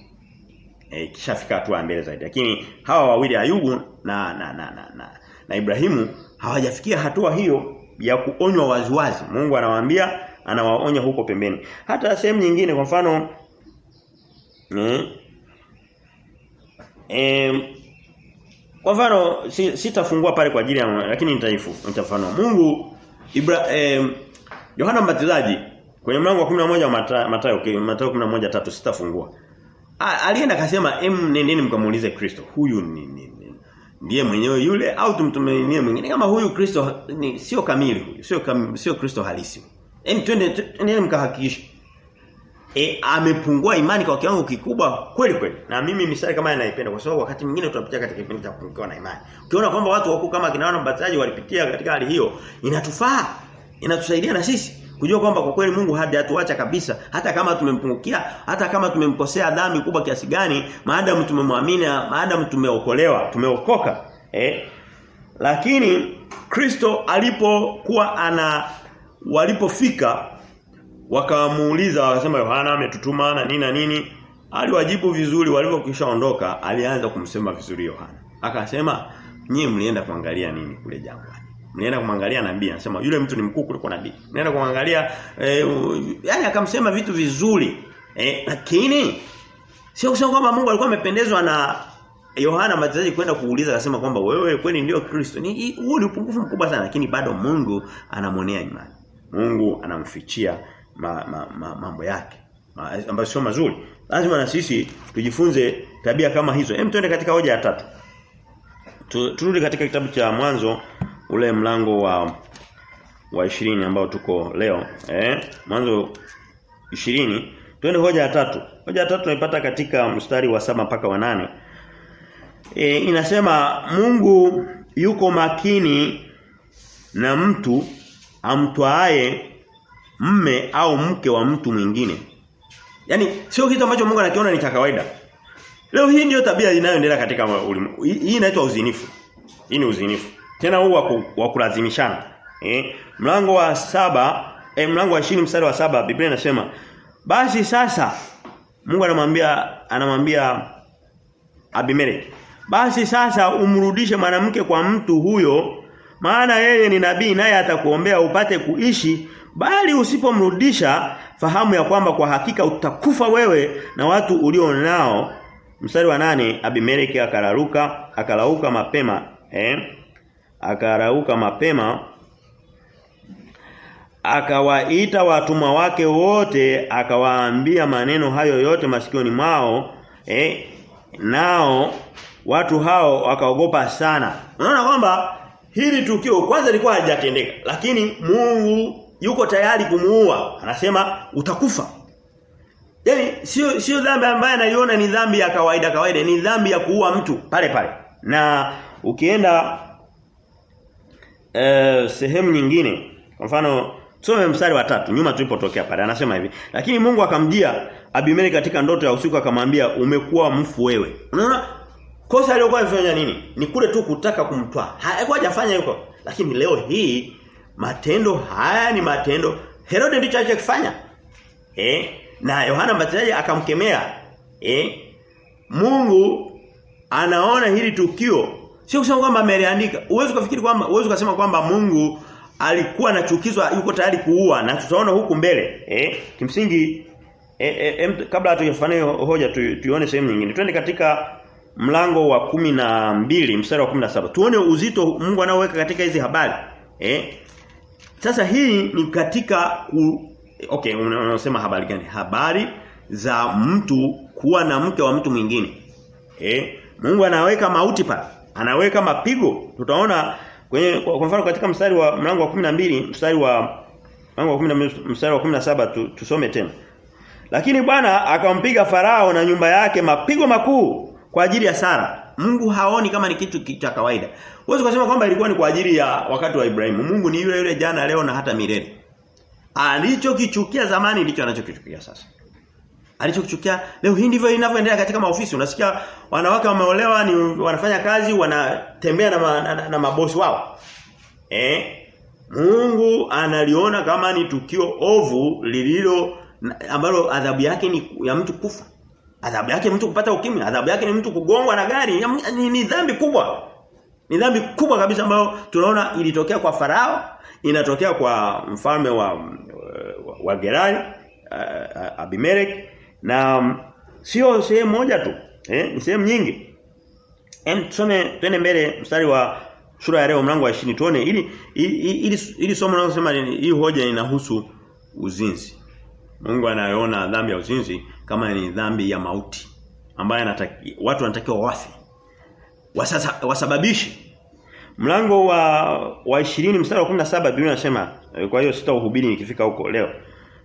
Eh, kishafika hatua mbele zaidi. Lakini hawa wawili Ayubu na na na na, na, na Ibrahimu hawajafikia hatua hiyo ya kuonywa waziwazi. Mungu anawaambia anawaonya huko pembeni. Hata sehemu nyingine kwa mfano eh, eh kwa mfano sitafungua pale kwa ajili ya lakini nitaifu nitafanua. Mungu Ibra eh, Mbatizaji kwenye mlango wa 11 wa Mathayo Mathayo okay, 11:3 sitafungua. Alienda akasema em nendeni mkamuulize Kristo. Huyu ni, ni, ni ndiye mwenyewe yule au tumtumainie mwingine? Kama huyu Kristo ni sio kamili huyu sio kam, sio Kristo halisi hem twende twende mkahakikishe. E amepungua imani kwa kiwango kikubwa kweli kweli. Na mimi misali kama naipenda kwa sababu wakati mwingine tunapitia katika kipindi cha kupungukiwa na imani. Ukiona kwamba watu wako kama kinaona mbatizaji walipitia katika hali hiyo inatufaa inatusaidia na sisi kujua kwamba kwa kweli Mungu hajatuacha kabisa hata kama tumempungukia hata kama tumemkosea dhambi kubwa kiasi gani maadamu tumemwamini maadamu tumeokolewa tumeokoka eh? Lakini Kristo alipokuwa ana walipofika wakamuuliza wakasema Yohana ametutuma na nini na nini aliwajibu vizuri. Walipokishaondoka alianza kumsema vizuri Yohana. Akasema nyie mlienda kuangalia nini kule jangwani Mnaenda kumwangalia nabii anasema yule mtu ni mkuu kuliko nabii. Mnaenda kumwangalia eh, yani akamsema vitu vizuri. Eh, lakini sio kusema kwamba Mungu alikuwa amependezwa na Yohana Mbatizaji kwenda kuuliza akasema kwamba wewe kweli ndio Kristo. Ni huu ni upungufu mkubwa sana lakini bado Mungu anamonea imani. Mungu anamfichia ma, ma, ma, mambo yake ma, ambayo sio mazuri. Lazima na sisi tujifunze tabia kama hizo. Hem tuende katika hoja ya tatu. Turudi katika kitabu cha mwanzo ule mlango wa wa 20 ambao tuko leo eh mwanzo 20 twende hoja ya tatu. Hoja ya tatu tunaipata katika mstari wa saba mpaka wa nane. E, inasema Mungu yuko makini na mtu amtwae mme au mke wa mtu mwingine. Yani sio kitu ambacho Mungu anakiona ni cha kawaida. Leo hii ndio tabia inayoendelea katika ulimwengu hii inaitwa uzinifu. Hii ni uzinifu tena huu wa kulazimishana. Eh mlango wa saba eh, mlango wa 20 mstari wa saba Biblia inasema basi sasa Mungu anamwambia anamwambia Abimelech basi sasa umrudishe mwanamke kwa mtu huyo maana yeye ni nabii naye atakuombea upate kuishi. Bali usipomrudisha fahamu ya kwamba kwa hakika utakufa wewe na watu ulio nao. Mstari wa nane Abimelech akararuka akalauka mapema eh akarauka mapema akawaita watumwa wake wote akawaambia maneno hayo yote masikioni mwao eh nao watu hao wakaogopa sana. Unaona kwamba hili tukio kwanza lilikuwa halijatendeka lakini Mungu yuko tayari kumuua. Anasema utakufa. Yani sio sio dhambi ambayo anaiona ni dhambi ya kawaida kawaida ni dhambi ya kuua mtu pale pale. Na ukienda eh, sehemu nyingine. Kwa mfano tusome mstari wa tatu nyuma tulipotokea pale anasema hivi lakini Mungu akamjia Abimeleki katika ndoto ya usiku akamwambia umekuwa mfu wewe. Unaona kosa aliyokuwa amefanya nini? Ni kule tu kutaka kumtwaa. Haikuwa hajafanya yuko. Lakini leo hii matendo haya ni matendo. Herode ndicho alichokifanya. Eh na Yohana Mbatizaji akamkemea. Eh Mungu anaona hili tukio Sio kusema kwamba ameliandika. Uwezo kufikiri kwamba uwezo kusema kwamba Mungu alikuwa anachukizwa yuko tayari kuua na tutaona huku mbele. Eh? Kimsingi eh, eh, kabla hatujafanya hoja tu, tuione sehemu nyingine. Twende katika mlango wa kumi na mbili mstari wa 17. Tuone uzito Mungu anaoweka katika hizi habari. Eh? Sasa hii ni katika u, okay unasema habari gani? Habari za mtu kuwa na mke wa mtu mwingine. Eh? Mungu anaweka mauti pale. Anaweka mapigo. Tutaona kwenye kwa mfano katika mstari wa mlango wa 12 mstari wa mlango wa 12 mstari wa 17 tu, tusome tena. Lakini Bwana akampiga Farao na nyumba yake mapigo makuu kwa ajili ya Sara. Mungu haoni kama ni kitu cha kawaida. Huwezi kusema kwamba ilikuwa ni kwa ajili ya wakati wa Ibrahimu. Mungu ni yule yule jana leo na hata milele. Alichokichukia zamani ndicho anachokichukia sasa. Alichokichukia leo hii ndivyo inavyoendelea katika maofisi. Unasikia wanawake wameolewa ni wanafanya kazi wanatembea na, ma, na, na mabosi wao. Eh? Mungu analiona kama ni tukio ovu lililo ambalo adhabu yake ni ya mtu kufa. Adhabu yake mtu kupata ukimwi, adhabu yake ni mtu kugongwa na gari, ni, ni dhambi kubwa. Ni dhambi kubwa kabisa ambayo tunaona ilitokea kwa Farao, inatokea kwa mfalme wa wa, wa Gerari, uh, Abimelech na um, sio sehemu moja tu, eh, ni sehemu nyingi. Hem tusome twende mbele mstari wa sura ya leo mlango wa 20 tuone ili ili, ili, ili somo linalosema hii hoja inahusu uzinzi. Mungu anayoona dhambi ya uzinzi kama ni dhambi ya mauti ambayo anataki watu wanatakiwa wafe. Wasababishi. Mlango wa wa 20 mstari wa 17 Biblia inasema kwa hiyo sitahubiri nikifika huko leo.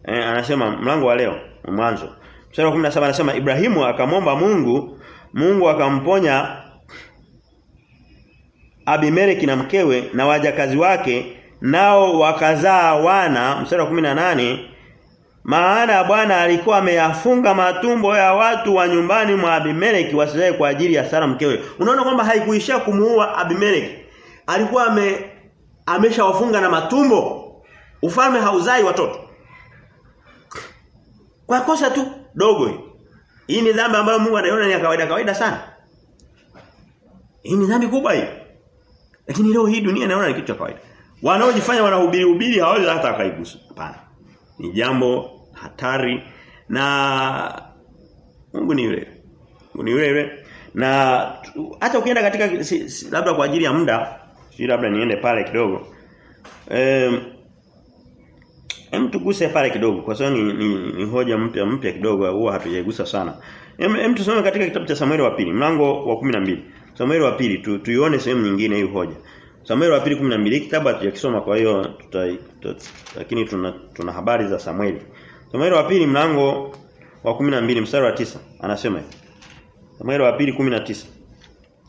Eh, anasema mlango wa leo mwanzo. Mstari wa 17 anasema Ibrahimu akamwomba Mungu, Mungu akamponya Abimeleki na mkewe na wajakazi wake nao wakazaa wana mstari wa 18 maana Bwana alikuwa ameyafunga matumbo ya watu wa nyumbani mwa Abimeleki wasizae kwa ajili ya Sara mkewe. Unaona kwamba haikuishia kumuua Abimeleki. Alikuwa ame ameshawafunga na matumbo. Ufalme hauzai watoto. Kwa kosa tu dogo hii. Hii ni dhambi ambayo Mungu anaiona ni kawaida kawaida sana. Hii ni dhambi kubwa hii. Lakini leo hii dunia inaona ni kitu cha kawaida. Wanaojifanya wanahubiri hubiri hawawezi hata wakaigusa. Hapana. Ni jambo hatari na Mungu ni yule. Mungu ni yule yule. Na hata ukienda katika si, si, labda kwa ajili ya muda, si labda niende pale kidogo. Eh Hem tuguse pale kidogo kwa sababu ni, ni, ni hoja mpya mpya kidogo huwa hatujaigusa sana. Hem, tusome katika kitabu cha Samueli wa pili mlango wa 12. Samueli wa pili tu, tuione sehemu nyingine hii hoja. Samueli wa pili 12 kitabu hatujakisoma kwa hiyo tuta, tuta, lakini tuna tuna habari za Samueli. Samueli wa pili mlango wa 12 mstari wa tisa anasema hivi. Samueli wa pili 19.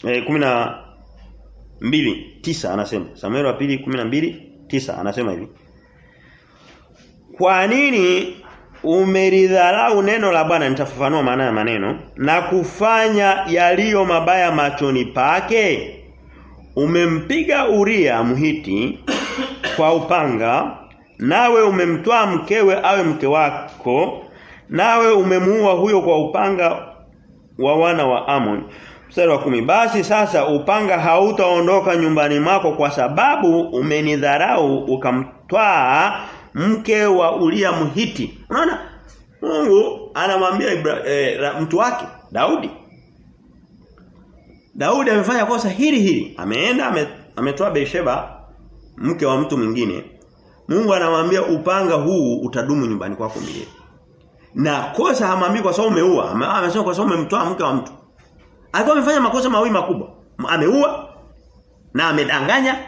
Eh 12 tisa anasema. Samueli wa pili 12 tisa anasema hivi. Kwa nini umelidharau neno la Bwana? Nitafafanua maana ya maneno. Na kufanya yaliyo mabaya machoni pake? Umempiga Uria Mhiti kwa upanga nawe umemtoa mkewe awe mke wako nawe umemuua huyo kwa upanga wa wana wa Amon mstari wa kumi. Basi sasa upanga hautaondoka nyumbani mwako kwa sababu umenidharau ukamtwaa mke wa Uria Mhiti unaona Mungu anamwambia e, mtu wake Daudi Daudi amefanya kosa hili hili. Ameenda ame, ametoa Beersheba mke wa mtu mwingine. Mungu anamwambia upanga huu utadumu nyumbani kwako milele. Na kosa hamwambii kwa sababu umeua, amesema kwa sababu umemtoa mke wa mtu. Alikuwa amefanya makosa mawili makubwa. Ameua na amedanganya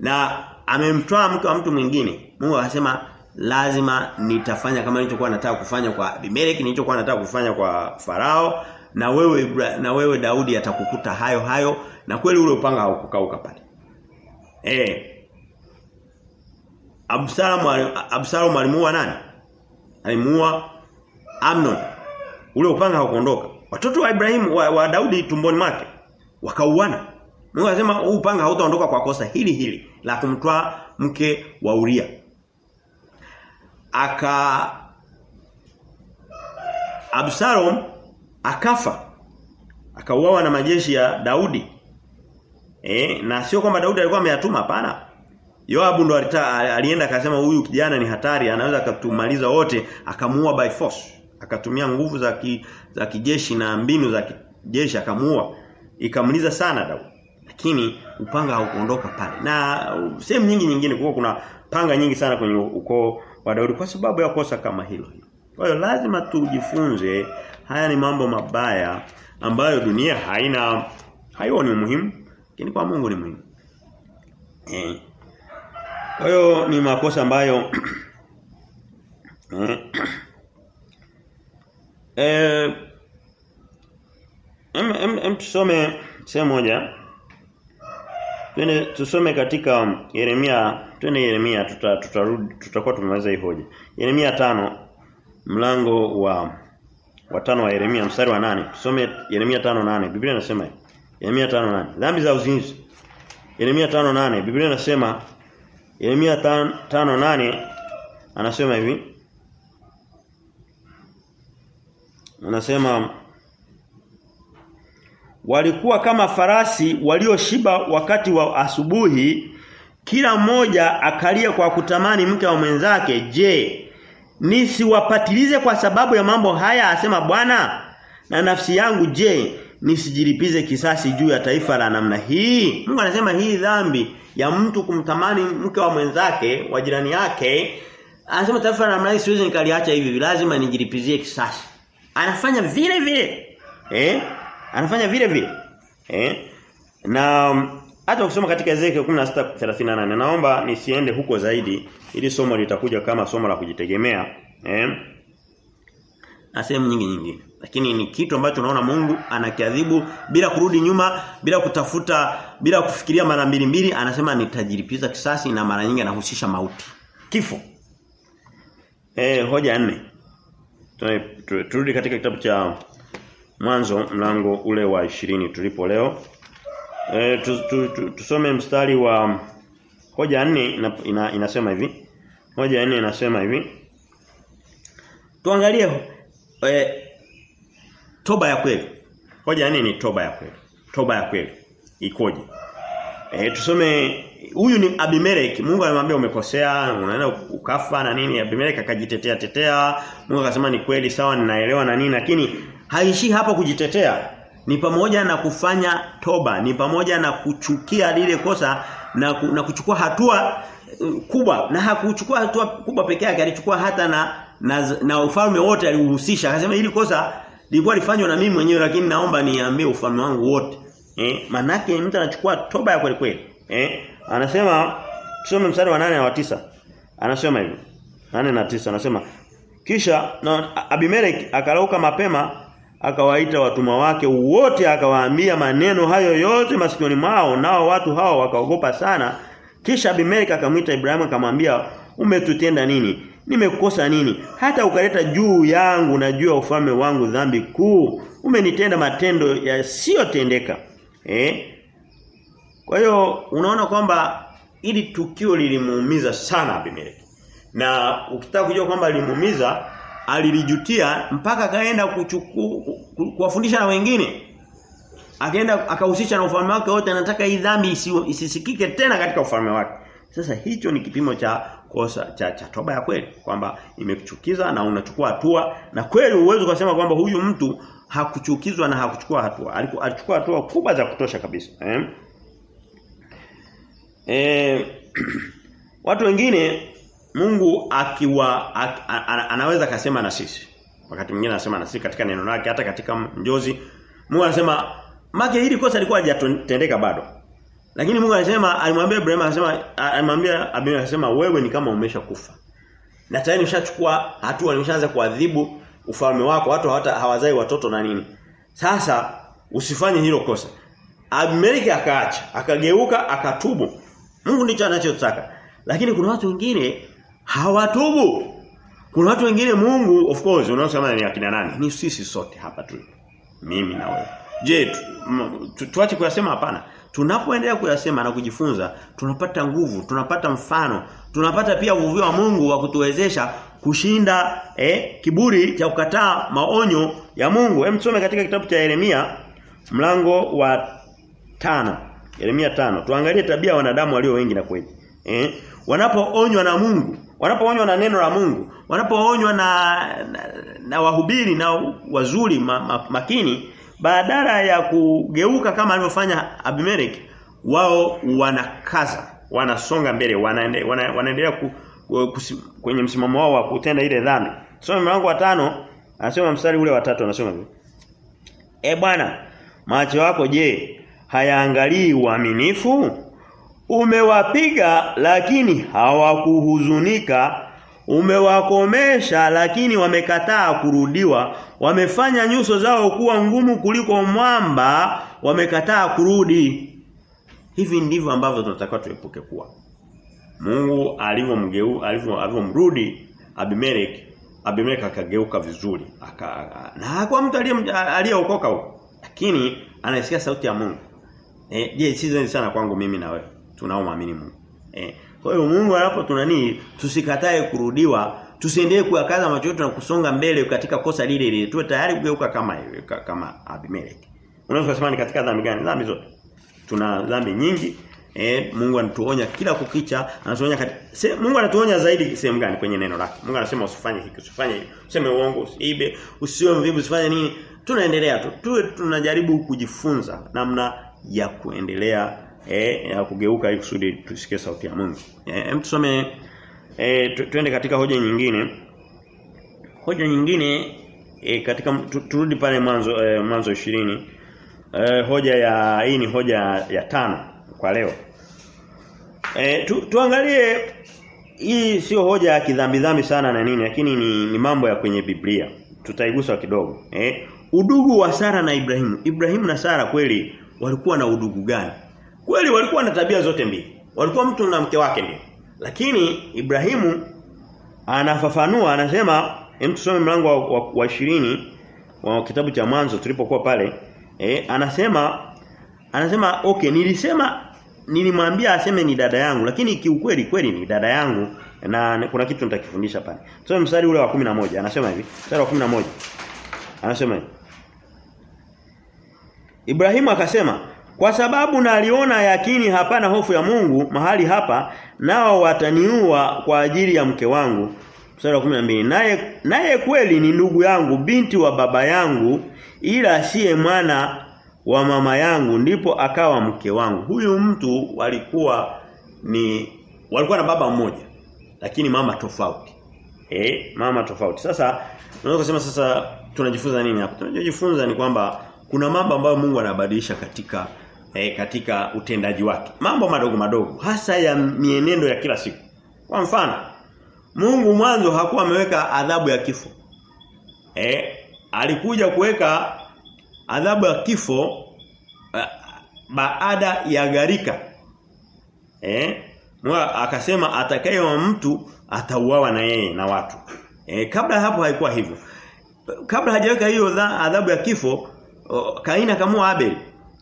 na amemtoa mke wa mtu mwingine. Mungu akasema lazima nitafanya kama nilichokuwa nataka kufanya kwa Abimeleki, nilichokuwa nataka kufanya kwa Farao na wewe na wewe Daudi atakukuta hayo hayo na kweli ule upanga haukukauka pale. Eh. Absalom Absalom alimuua nani? Alimuua Amnon. Ule upanga haukuondoka. Watoto wa Ibrahimu wa, wa Daudi tumboni mwake wakauana. Mungu anasema huu upanga hautaondoka kwa kosa hili hili la kumtoa mke wa Uria. Aka Absalom akafa akauawa na majeshi ya Daudi. Eh na sio kwamba Daudi alikuwa ameyatuma hapana. Yoabu ndo alienda akasema huyu kijana ni hatari anaweza akatumaliza wote akamuua by force. Akatumia nguvu za ki, za kijeshi na mbinu za kijeshi akamuua. Ikamliza sana Daudi lakini upanga haukuondoka pale. Na sehemu nyingi nyingine kwa kuna panga nyingi sana kwenye ukoo wa Daudi kwa sababu ya kosa kama hilo. Kwa hiyo lazima tujifunze haya ni mambo mabaya ambayo dunia haina haioni muhimu lakini kwa Mungu ni muhimu. Eh. Kwa hiyo ni makosa ambayo eh. Em, em, em tusome sehemu moja Twende tusome katika Yeremia, twende Yeremia tuta, tutarudi tutakuwa tumemaliza hii hoja. Yeremia tano mlango wa wa tano wa Yeremia mstari wa nane Tusome Yeremia tano nane Biblia inasema. Yeremia tano nane Dhambi za uzinzi. Yeremia tano nane Biblia inasema Yeremia tano nane anasema hivi. Anasema walikuwa kama farasi walioshiba wakati wa asubuhi kila mmoja akalia kwa kutamani mke wa mwenzake je nisiwapatilize kwa sababu ya mambo haya? asema Bwana na nafsi yangu je nisijilipize kisasi juu ya taifa la namna hii? Mungu anasema hii dhambi ya mtu kumtamani mke wa mwenzake wa jirani yake anasema taifa la namna hii siwezi nikaliacha hivi lazima nijilipizie kisasi. Anafanya vile vile eh anafanya vile vile. Eh? Na hata ukisoma katika Ezekiel 16:38 naomba nisiende huko zaidi ili somo litakuja kama somo la kujitegemea. Eh? Na sehemu nyingi nyingi. Lakini ni kitu ambacho naona Mungu anakiadhibu bila kurudi nyuma bila kutafuta bila kufikiria mara mbili mbili anasema nitajilipiza kisasi na mara nyingi anahusisha mauti. Kifo. Eh hoja nne. Turudi katika kitabu cha mwanzo mlango ule wa 20 tulipo leo. E, tu, tu, tu, tusome mstari wa hoja nne ina, ina, inasema hivi. Hoja nne inasema hivi. Tuangalie e, toba ya kweli. Hoja nne ni toba ya kweli. Toba ya kweli. Ikoje? E, tusome huyu ni Abimelech Mungu alimwambia umekosea unaenda ukafa na nini? Abimelech akajitetea tetea. Mungu akasema ni kweli sawa ninaelewa na nini lakini haishi hapa kujitetea. Ni pamoja na kufanya toba ni pamoja na kuchukia lile kosa na, ku, na kuchukua hatua uh, kubwa. Na hakuchukua hatua kubwa peke yake alichukua hata na na, na ufalme wote alihusisha akasema hili kosa lilikuwa lifanywa na mimi mwenyewe lakini naomba niambie ufalme wangu wote. Eh manake mtu anachukua toba ya kweli kweli. Eh anasema tusome mstari wa 8 na wa tisa. Anasema hivi. 8 na 9 anasema kisha na Abimelech akarauka mapema akawaita watumwa wake wote akawaambia maneno hayo yote masikioni mwao nao watu hao wakaogopa sana. Kisha Abimeleki akamwita Ibrahimu akamwambia umetutenda nini? Nimekosa nini? Hata ukaleta juu yangu na juu ya ufalme wangu dhambi kuu umenitenda matendo yasiyotendeka. Eh? Kwa hiyo unaona kwamba ili tukio lilimuumiza sana Abimeleki. Na ukitaka kujua kwamba lilimuumiza alilijutia mpaka akaenda kuwafundisha na wengine. Akaenda akahusisha na ufalme wake wote anataka hii dhambi isisikike tena katika ufalme wake. Sasa hicho ni kipimo cha kosa cha, cha toba ya kweli kwamba imekuchukiza na unachukua hatua na kweli uwezo kusema kwamba huyu mtu hakuchukizwa na hakuchukua hatua. Alichukua hatua kubwa za kutosha kabisa eh? Eh, watu wengine Mungu akiwa ak, anaweza kasema na sisi. Wakati mwingine anasema na sisi katika neno lake hata katika njozi. Mungu anasema make hili kosa lilikuwa hajatendeka bado. Lakini Mungu anasema alimwambia Ibrahim anasema alimwambia Abimelech anasema wewe ni kama umeshakufa. Na tayari ushachukua hatua nimeshaanza kuadhibu ufalme wako watu hawata hawazai watoto na nini. Sasa usifanye hilo kosa. Abimelech akaacha, akageuka, akatubu. Mungu ndicho anachotaka. Lakini kuna watu wengine hawatubu. Kuna watu wengine Mungu of course unaosema ni akina nani? Ni sisi sote hapa tu. Mimi na wewe. Je, tu, tu, tuache kuyasema hapana. Tunapoendelea kuyasema na kujifunza, tunapata nguvu, tunapata mfano, tunapata pia uvuvio wa Mungu wa kutuwezesha kushinda eh, kiburi cha kukataa maonyo ya Mungu. Hem tusome katika kitabu cha Yeremia mlango wa tano Yeremia tano Tuangalie tabia wanadamu walio wengi na kweli. Eh? Wanapoonywa na Mungu, wanapoonywa na neno la Mungu, wanapoonywa na, na, na wahubiri na wazuri ma, ma, makini, badala ya kugeuka kama alivyofanya Abimelech wao wanakaza wanasonga mbele wanaende, wana, wanaendelea ku, ku, ku, kwenye msimamo wao wa kutenda ile dhambi. Soma mlango wa tano anasema mstari ule wa tatu anasema hivi. E bwana macho yako je hayaangalii uaminifu umewapiga lakini hawakuhuzunika. Umewakomesha lakini wamekataa kurudiwa. Wamefanya nyuso zao kuwa ngumu kuliko mwamba. Wamekataa kurudi. Hivi ndivyo ambavyo tunatakiwa tuepuke kuwa. Mungu alivyomgeu alivyomrudi Abimelech Abimelech akageuka vizuri aka na hakuwa mtu aliyeokoka huko. Lakini anaisikia sauti ya Mungu. Eh je sisi sana kwangu mimi na wewe tunaoamini Mungu. Eh. Kwa hiyo Mungu anapo tunani tusikatae kurudiwa tusiendelee kuyakaza macho yetu na kusonga mbele katika kosa lile lile. Tuwe tayari kugeuka kama kama Abimeleki. unaweza kusema ni katika dhambi gani? Dhambi zote. Tuna dhambi nyingi. Eh Mungu anatuonya kila kukicha anatuonya katika Mungu anatuonya zaidi sehemu gani kwenye neno lake? Mungu anasema usifanye hiki usifanye hiki useme uongo usiibe usiwe mvivu usifanye nini. Tunaendelea tu. Tuwe tunajaribu kujifunza namna ya kuendelea eh ya kugeuka ili kusudi tusikie sauti ya Mungu. Eh tusome eh tu, tuende katika hoja nyingine. Hoja nyingine e, katika tu, turudi pale mwanzo e, mwanzo 20 eh, hoja ya hii ni hoja ya tano kwa leo. E, tu, tuangalie hii sio hoja ya kidhambi dhambi sana na nini lakini ni, ni mambo ya kwenye Biblia. Tutaigusa kidogo. Eh udugu wa Sara na Ibrahimu. Ibrahimu na Sara kweli walikuwa na udugu gani kweli walikuwa na tabia zote mbili. Walikuwa mtu na mke wake ndio. Lakini Ibrahimu anafafanua anasema hem tusome mlango wa, wa, wa 20 wa kitabu cha mwanzo tulipokuwa pale. Eh anasema anasema okay nilisema nilimwambia aseme ni dada yangu lakini kiukweli kweli ni dada yangu na kuna kitu nitakifundisha pale. Tusome mstari ule wa 11 anasema hivi mstari wa 11 anasema hivi. Ibrahimu akasema kwa sababu naliona yakini hapana hofu ya Mungu mahali hapa nao wataniua kwa ajili ya mke wangu. Mstari wa 12 naye naye kweli ni ndugu yangu binti wa baba yangu ila asiye mwana wa mama yangu ndipo akawa mke wangu. Huyu mtu walikuwa ni walikuwa na baba mmoja lakini mama tofauti. Eh mama tofauti. Sasa unaweza kusema sasa tunajifunza nini hapa? Tunajifunza ni kwamba kuna mambo ambayo Mungu anabadilisha katika eh, katika utendaji wake. Mambo madogo madogo hasa ya mienendo ya kila siku. Kwa mfano Mungu mwanzo hakuwa ameweka adhabu ya kifo. Eh alikuja kuweka adhabu ya kifo uh, baada ya garika eh Mwa akasema atakaye wa mtu atauawa na yeye na watu. Eh kabla hapo haikuwa hivyo. Kabla hajaweka hiyo adhabu ya kifo Kaina kamua Abel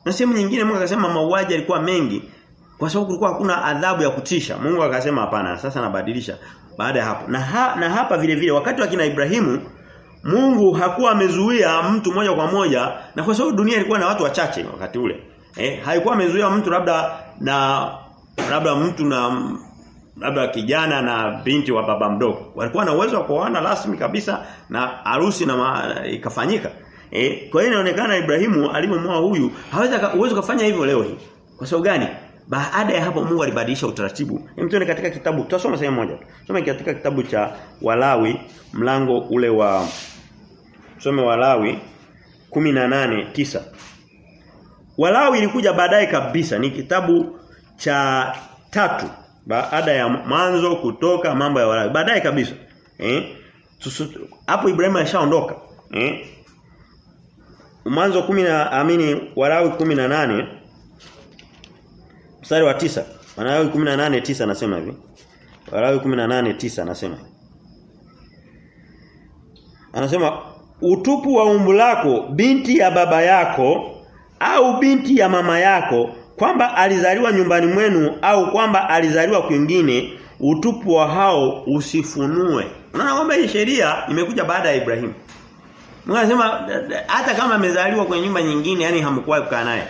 na sehemu nyingine Mungu akasema mauaji yalikuwa mengi kwa sababu kulikuwa hakuna adhabu ya kutisha. Mungu akasema hapana, sasa nabadilisha baada ya hapo. Na ha, na hapa vile vile wakati wa kina Ibrahimu Mungu hakuwa amezuia mtu moja kwa moja na kwa sababu dunia ilikuwa na watu wachache wakati ule. Eh, haikuwa amezuia mtu labda na labda mtu na labda kijana na binti wa baba mdogo. Walikuwa na uwezo wa kuoana rasmi kabisa na harusi na ikafanyika. Eh, kwa hiyo inaonekana Ibrahimu alipomwoa huyu haweza uwezo kufanya hivyo leo hii. Kwa sababu gani? Baada ya hapo Mungu alibadilisha utaratibu. Hem tuone katika kitabu tutasoma sehemu moja. tu. Soma katika kitabu cha Walawi mlango ule wa Tusome Walawi 18:9. Walawi ilikuja baadaye kabisa ni kitabu cha tatu baada ya mwanzo kutoka mambo ya Walawi baadaye kabisa. Eh? Hapo Ibrahimu alishaondoka. Eh? Mwanzo 10 amini Walawi 18 mstari wa tisa Walawi 18:9 anasema hivi. Walawi 18:9 anasema. Anasema utupu wa umbu lako binti ya baba yako au binti ya mama yako kwamba alizaliwa nyumbani mwenu au kwamba alizaliwa kwingine utupu wa hao usifunue. Unaona kwamba hii sheria imekuja baada ya Ibrahimu. Mungu hata kama amezaliwa kwenye nyumba nyingine yani hamkuwahi kukaa naye.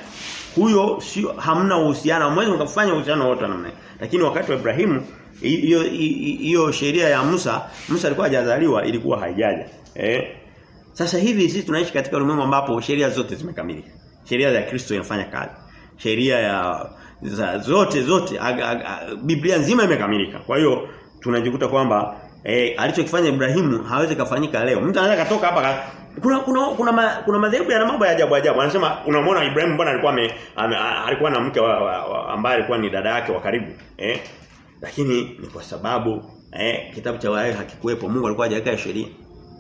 Huyo sio hamna uhusiano, mwezi mkafanya uhusiano wote namna. Lakini wakati wa Ibrahimu hiyo hiyo sheria ya Musa, Musa alikuwa hajazaliwa ilikuwa haijaja. Eh? Sasa hivi sisi tunaishi katika ulimwengu ambapo sheria zote zimekamilika. Sheria za Kristo inafanya kazi. Sheria ya za zote zote ag, ag, ag, Biblia nzima imekamilika. Kwa hiyo tunajikuta kwamba eh, alichokifanya Ibrahimu hawezi kafanyika leo. Mtu anaweza katoka hapa kuna kuna kuna, ma, kuna madhehebu yana mambo ya ajabu ajabu. Anasema unamwona Ibrahim mbona alikuwa ame, ame, alikuwa na mke ambaye alikuwa ni dada yake wa karibu. Eh? Lakini ni kwa sababu eh, kitabu cha Walawi hakikuwepo. Mungu alikuwa hajaweka sheria.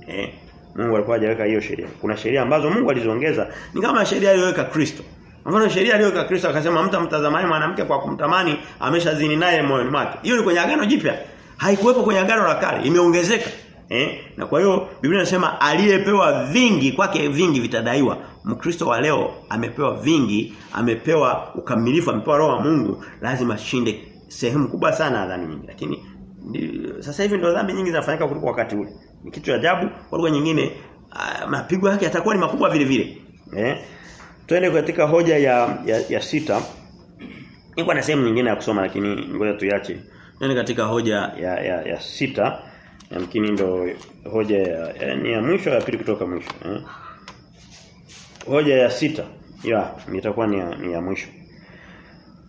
Eh? Mungu alikuwa hajaweka hiyo sheria. Kuna sheria ambazo Mungu alizoongeza Ni kama sheria aliyoweka Kristo. Mfano sheria aliyoweka Kristo akasema mtu mtazamaye mwanamke kwa kumtamani ameshazini naye moyoni mwake. Hiyo ni kwenye agano jipya. Haikuwepo kwenye agano la kale, imeongezeka. Eh? Na kwa hiyo Biblia inasema aliyepewa vingi kwake vingi vitadaiwa. Mkristo wa leo amepewa vingi, amepewa ukamilifu, amepewa roho wa Mungu, lazima shinde sehemu kubwa sana ya nyingi. Lakini sasa hivi ndio dhambi nyingi zinafanyika kuliko wakati ule. Ni kitu cha ajabu, kwa lugha nyingine uh, mapigo yake yatakuwa ni makubwa vile vile. Eh? Twende katika hoja ya ya, ya sita. Niko na sehemu nyingine ya kusoma lakini ngoja tuiache. Twende katika hoja ya ya, ya sita. Yamkini ndo hoja ya, yani ya mwisho ya pili kutoka mwisho. Eh? Hoja ya sita. Ya, nitakuwa ni ya, ni ya mwisho.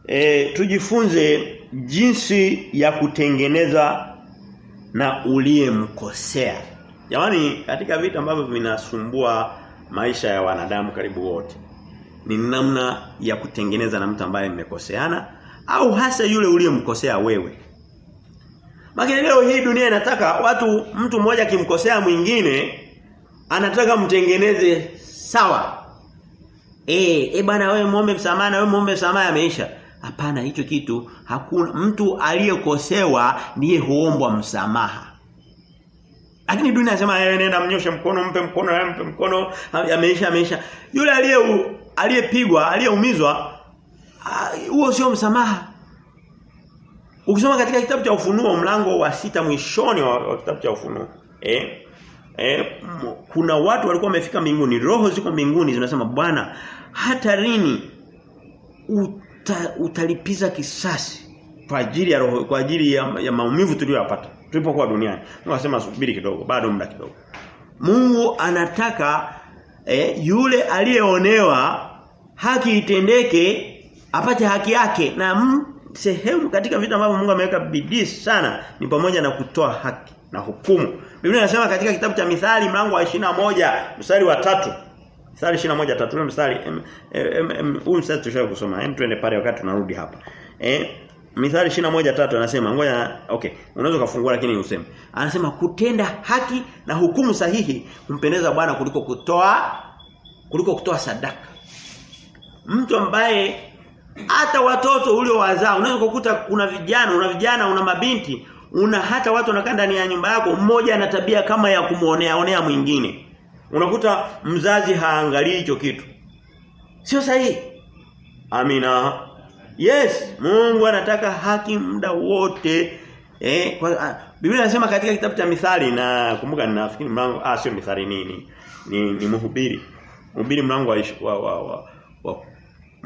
E, tujifunze jinsi ya kutengeneza na uliyemkosea. Jamani katika vitu ambavyo vinasumbua maisha ya wanadamu karibu wote ni namna ya kutengeneza na mtu ambaye mmekoseana au hasa yule uliyemkosea wewe. Lakini leo hii dunia inataka watu mtu mmoja akimkosea mwingine anataka mtengeneze sawa. Eh, e bwana wewe muombe msamaha na wewe muombe msamaha ameisha. Hapana hicho kitu hakuna mtu aliyekosewa ndiye huombwa msamaha. Lakini dunia inasema yeye nenda mnyoshe mkono mpe mkono yeye mpe mkono ameisha ameisha. Yule aliye aliyepigwa aliyeumizwa huo sio msamaha. Ukisoma katika kitabu cha Ufunuo mlango wa sita mwishoni wa, wa kitabu cha Ufunuo eh eh kuna watu walikuwa wamefika mbinguni roho ziko mbinguni zinasema bwana hata lini uta, utalipiza kisasi kwa ajili ya roho kwa ajili ya, ya maumivu tuliyopata tulipokuwa duniani? Mungu anasema subiri kidogo bado muda kidogo. Mungu anataka eh, yule aliyeonewa haki itendeke apate haki yake na sehemu katika vitu ambavyo Mungu ameweka bidii sana ni pamoja na kutoa haki na hukumu. Biblia inasema katika kitabu cha Mithali mlango wa moja mstari wa tatu Mithali 21 tatu mstari huu mstari tushao kusoma. Hem twende pale wakati tunarudi hapa. Eh Mithali 21 tatu anasema ngoja okay unaweza kufungua lakini useme. Anasema kutenda haki na hukumu sahihi kumpendeza Bwana kuliko kutoa kuliko kutoa sadaka. Mtu ambaye hata watoto uliowazaa unaweza kukuta kuna vijana una vijana una mabinti una hata watu wanakaa ndani ya nyumba yako mmoja ana tabia kama ya kumuonea onea mwingine. Unakuta mzazi haangalii hicho kitu. Sio sahihi. Amina. Yes Mungu anataka haki muda wote. Eh kwa, Biblia inasema katika kitabu cha Mithali na kumbuka ninafikiri mlango ah sio Mithali nini ni, ni, ni mhubiri. Mhubiri mlango wa, wa, wa, wa, wa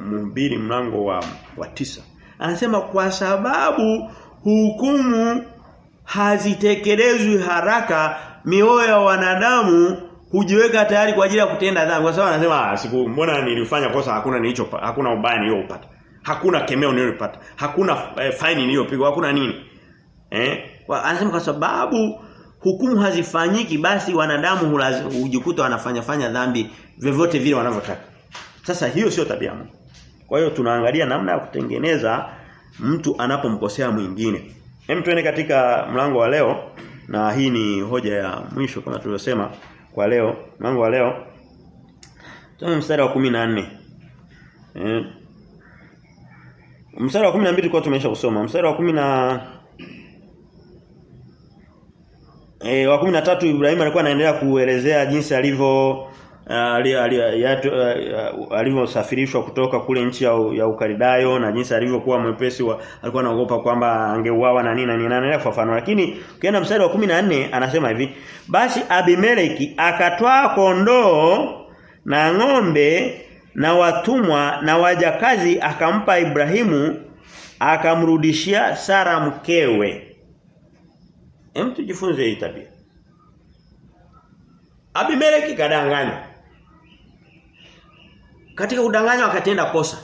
mhubiri mlango wa, wa tisa. Anasema kwa sababu hukumu hazitekelezwi haraka mioyo ya wanadamu hujiweka tayari kwa ajili ya kutenda dhambi. Kwa sababu anasema siku mbona nilifanya kosa hakuna nilicho hakuna ubaya niliopata hakuna kemeo niliyopata hakuna eh, faini niliyopigwa hakuna nini. Eh? Kwa, anasema kwa sababu hukumu hazifanyiki basi wanadamu hujikuta wanafanya fanya dhambi vyovyote vile wanavyotaka. Sasa hiyo sio tabia ya Mungu kwa hiyo tunaangalia namna ya kutengeneza mtu anapomkosea mwingine. Hem tuende katika mlango wa leo na hii ni hoja ya mwisho kama tulivyosema kwa leo. Mlango wa leo Tusome mstari wa 14. Eh. Mstari wa 12 tulikuwa tumesha kusoma. Mstari wa 10 na Eh wa 13 Ibrahim alikuwa anaendelea kuelezea jinsi alivyo alivyosafirishwa kutoka kule nchi ya, ya Ukaridayo na jinsi alivyokuwa mwepesi wa, alikuwa anaogopa kwamba angeuawa na nini na nini anaendelea kufafanua lakini ukienda mstari wa 14 anasema hivi basi Abimeleki akatoa kondoo na ng'ombe na watumwa na wajakazi akampa Ibrahimu akamrudishia Sara mkewe. Hem tujifunze hii tabia. Abimeleki kadanganywa. Katika kudanganya akatenda kosa.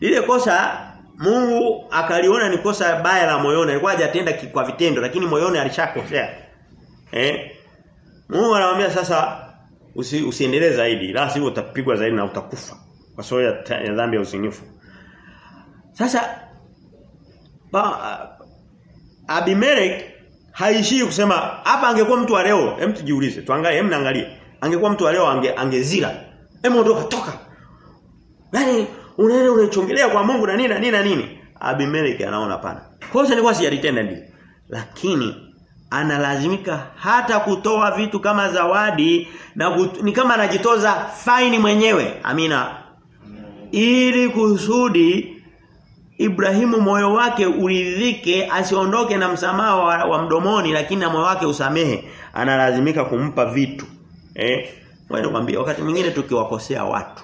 Lile kosa Mungu akaliona ni kosa baya la moyoni. Alikuwa hajatenda kwa vitendo lakini moyoni alishakosea. Eh? Mungu anamwambia sasa usi, usiendelee zaidi la sivyo utapigwa zaidi na utakufa kwa sababu ya, ya dhambi ya uzinifu. Sasa ba, Abimelech haishii kusema hapa angekuwa mtu wa leo, hem tujiulize, tuangalie, hem naangalie. Angekuwa mtu wa leo ange, angezira. Hem ondoka toka. Yaani unaenda unachongelea kwa Mungu na nini na nini na nini. Abimeleki anaona pana. Kosa ni kwa sijalitenda ndio. Lakini analazimika hata kutoa vitu kama zawadi na kutu, ni kama anajitoza faini mwenyewe. Amina. Ili kusudi Ibrahimu moyo wake uridhike asiondoke na msamaha wa, wa mdomoni lakini na moyo wake usamehe analazimika kumpa vitu eh wewe wakati mwingine tukiwakosea watu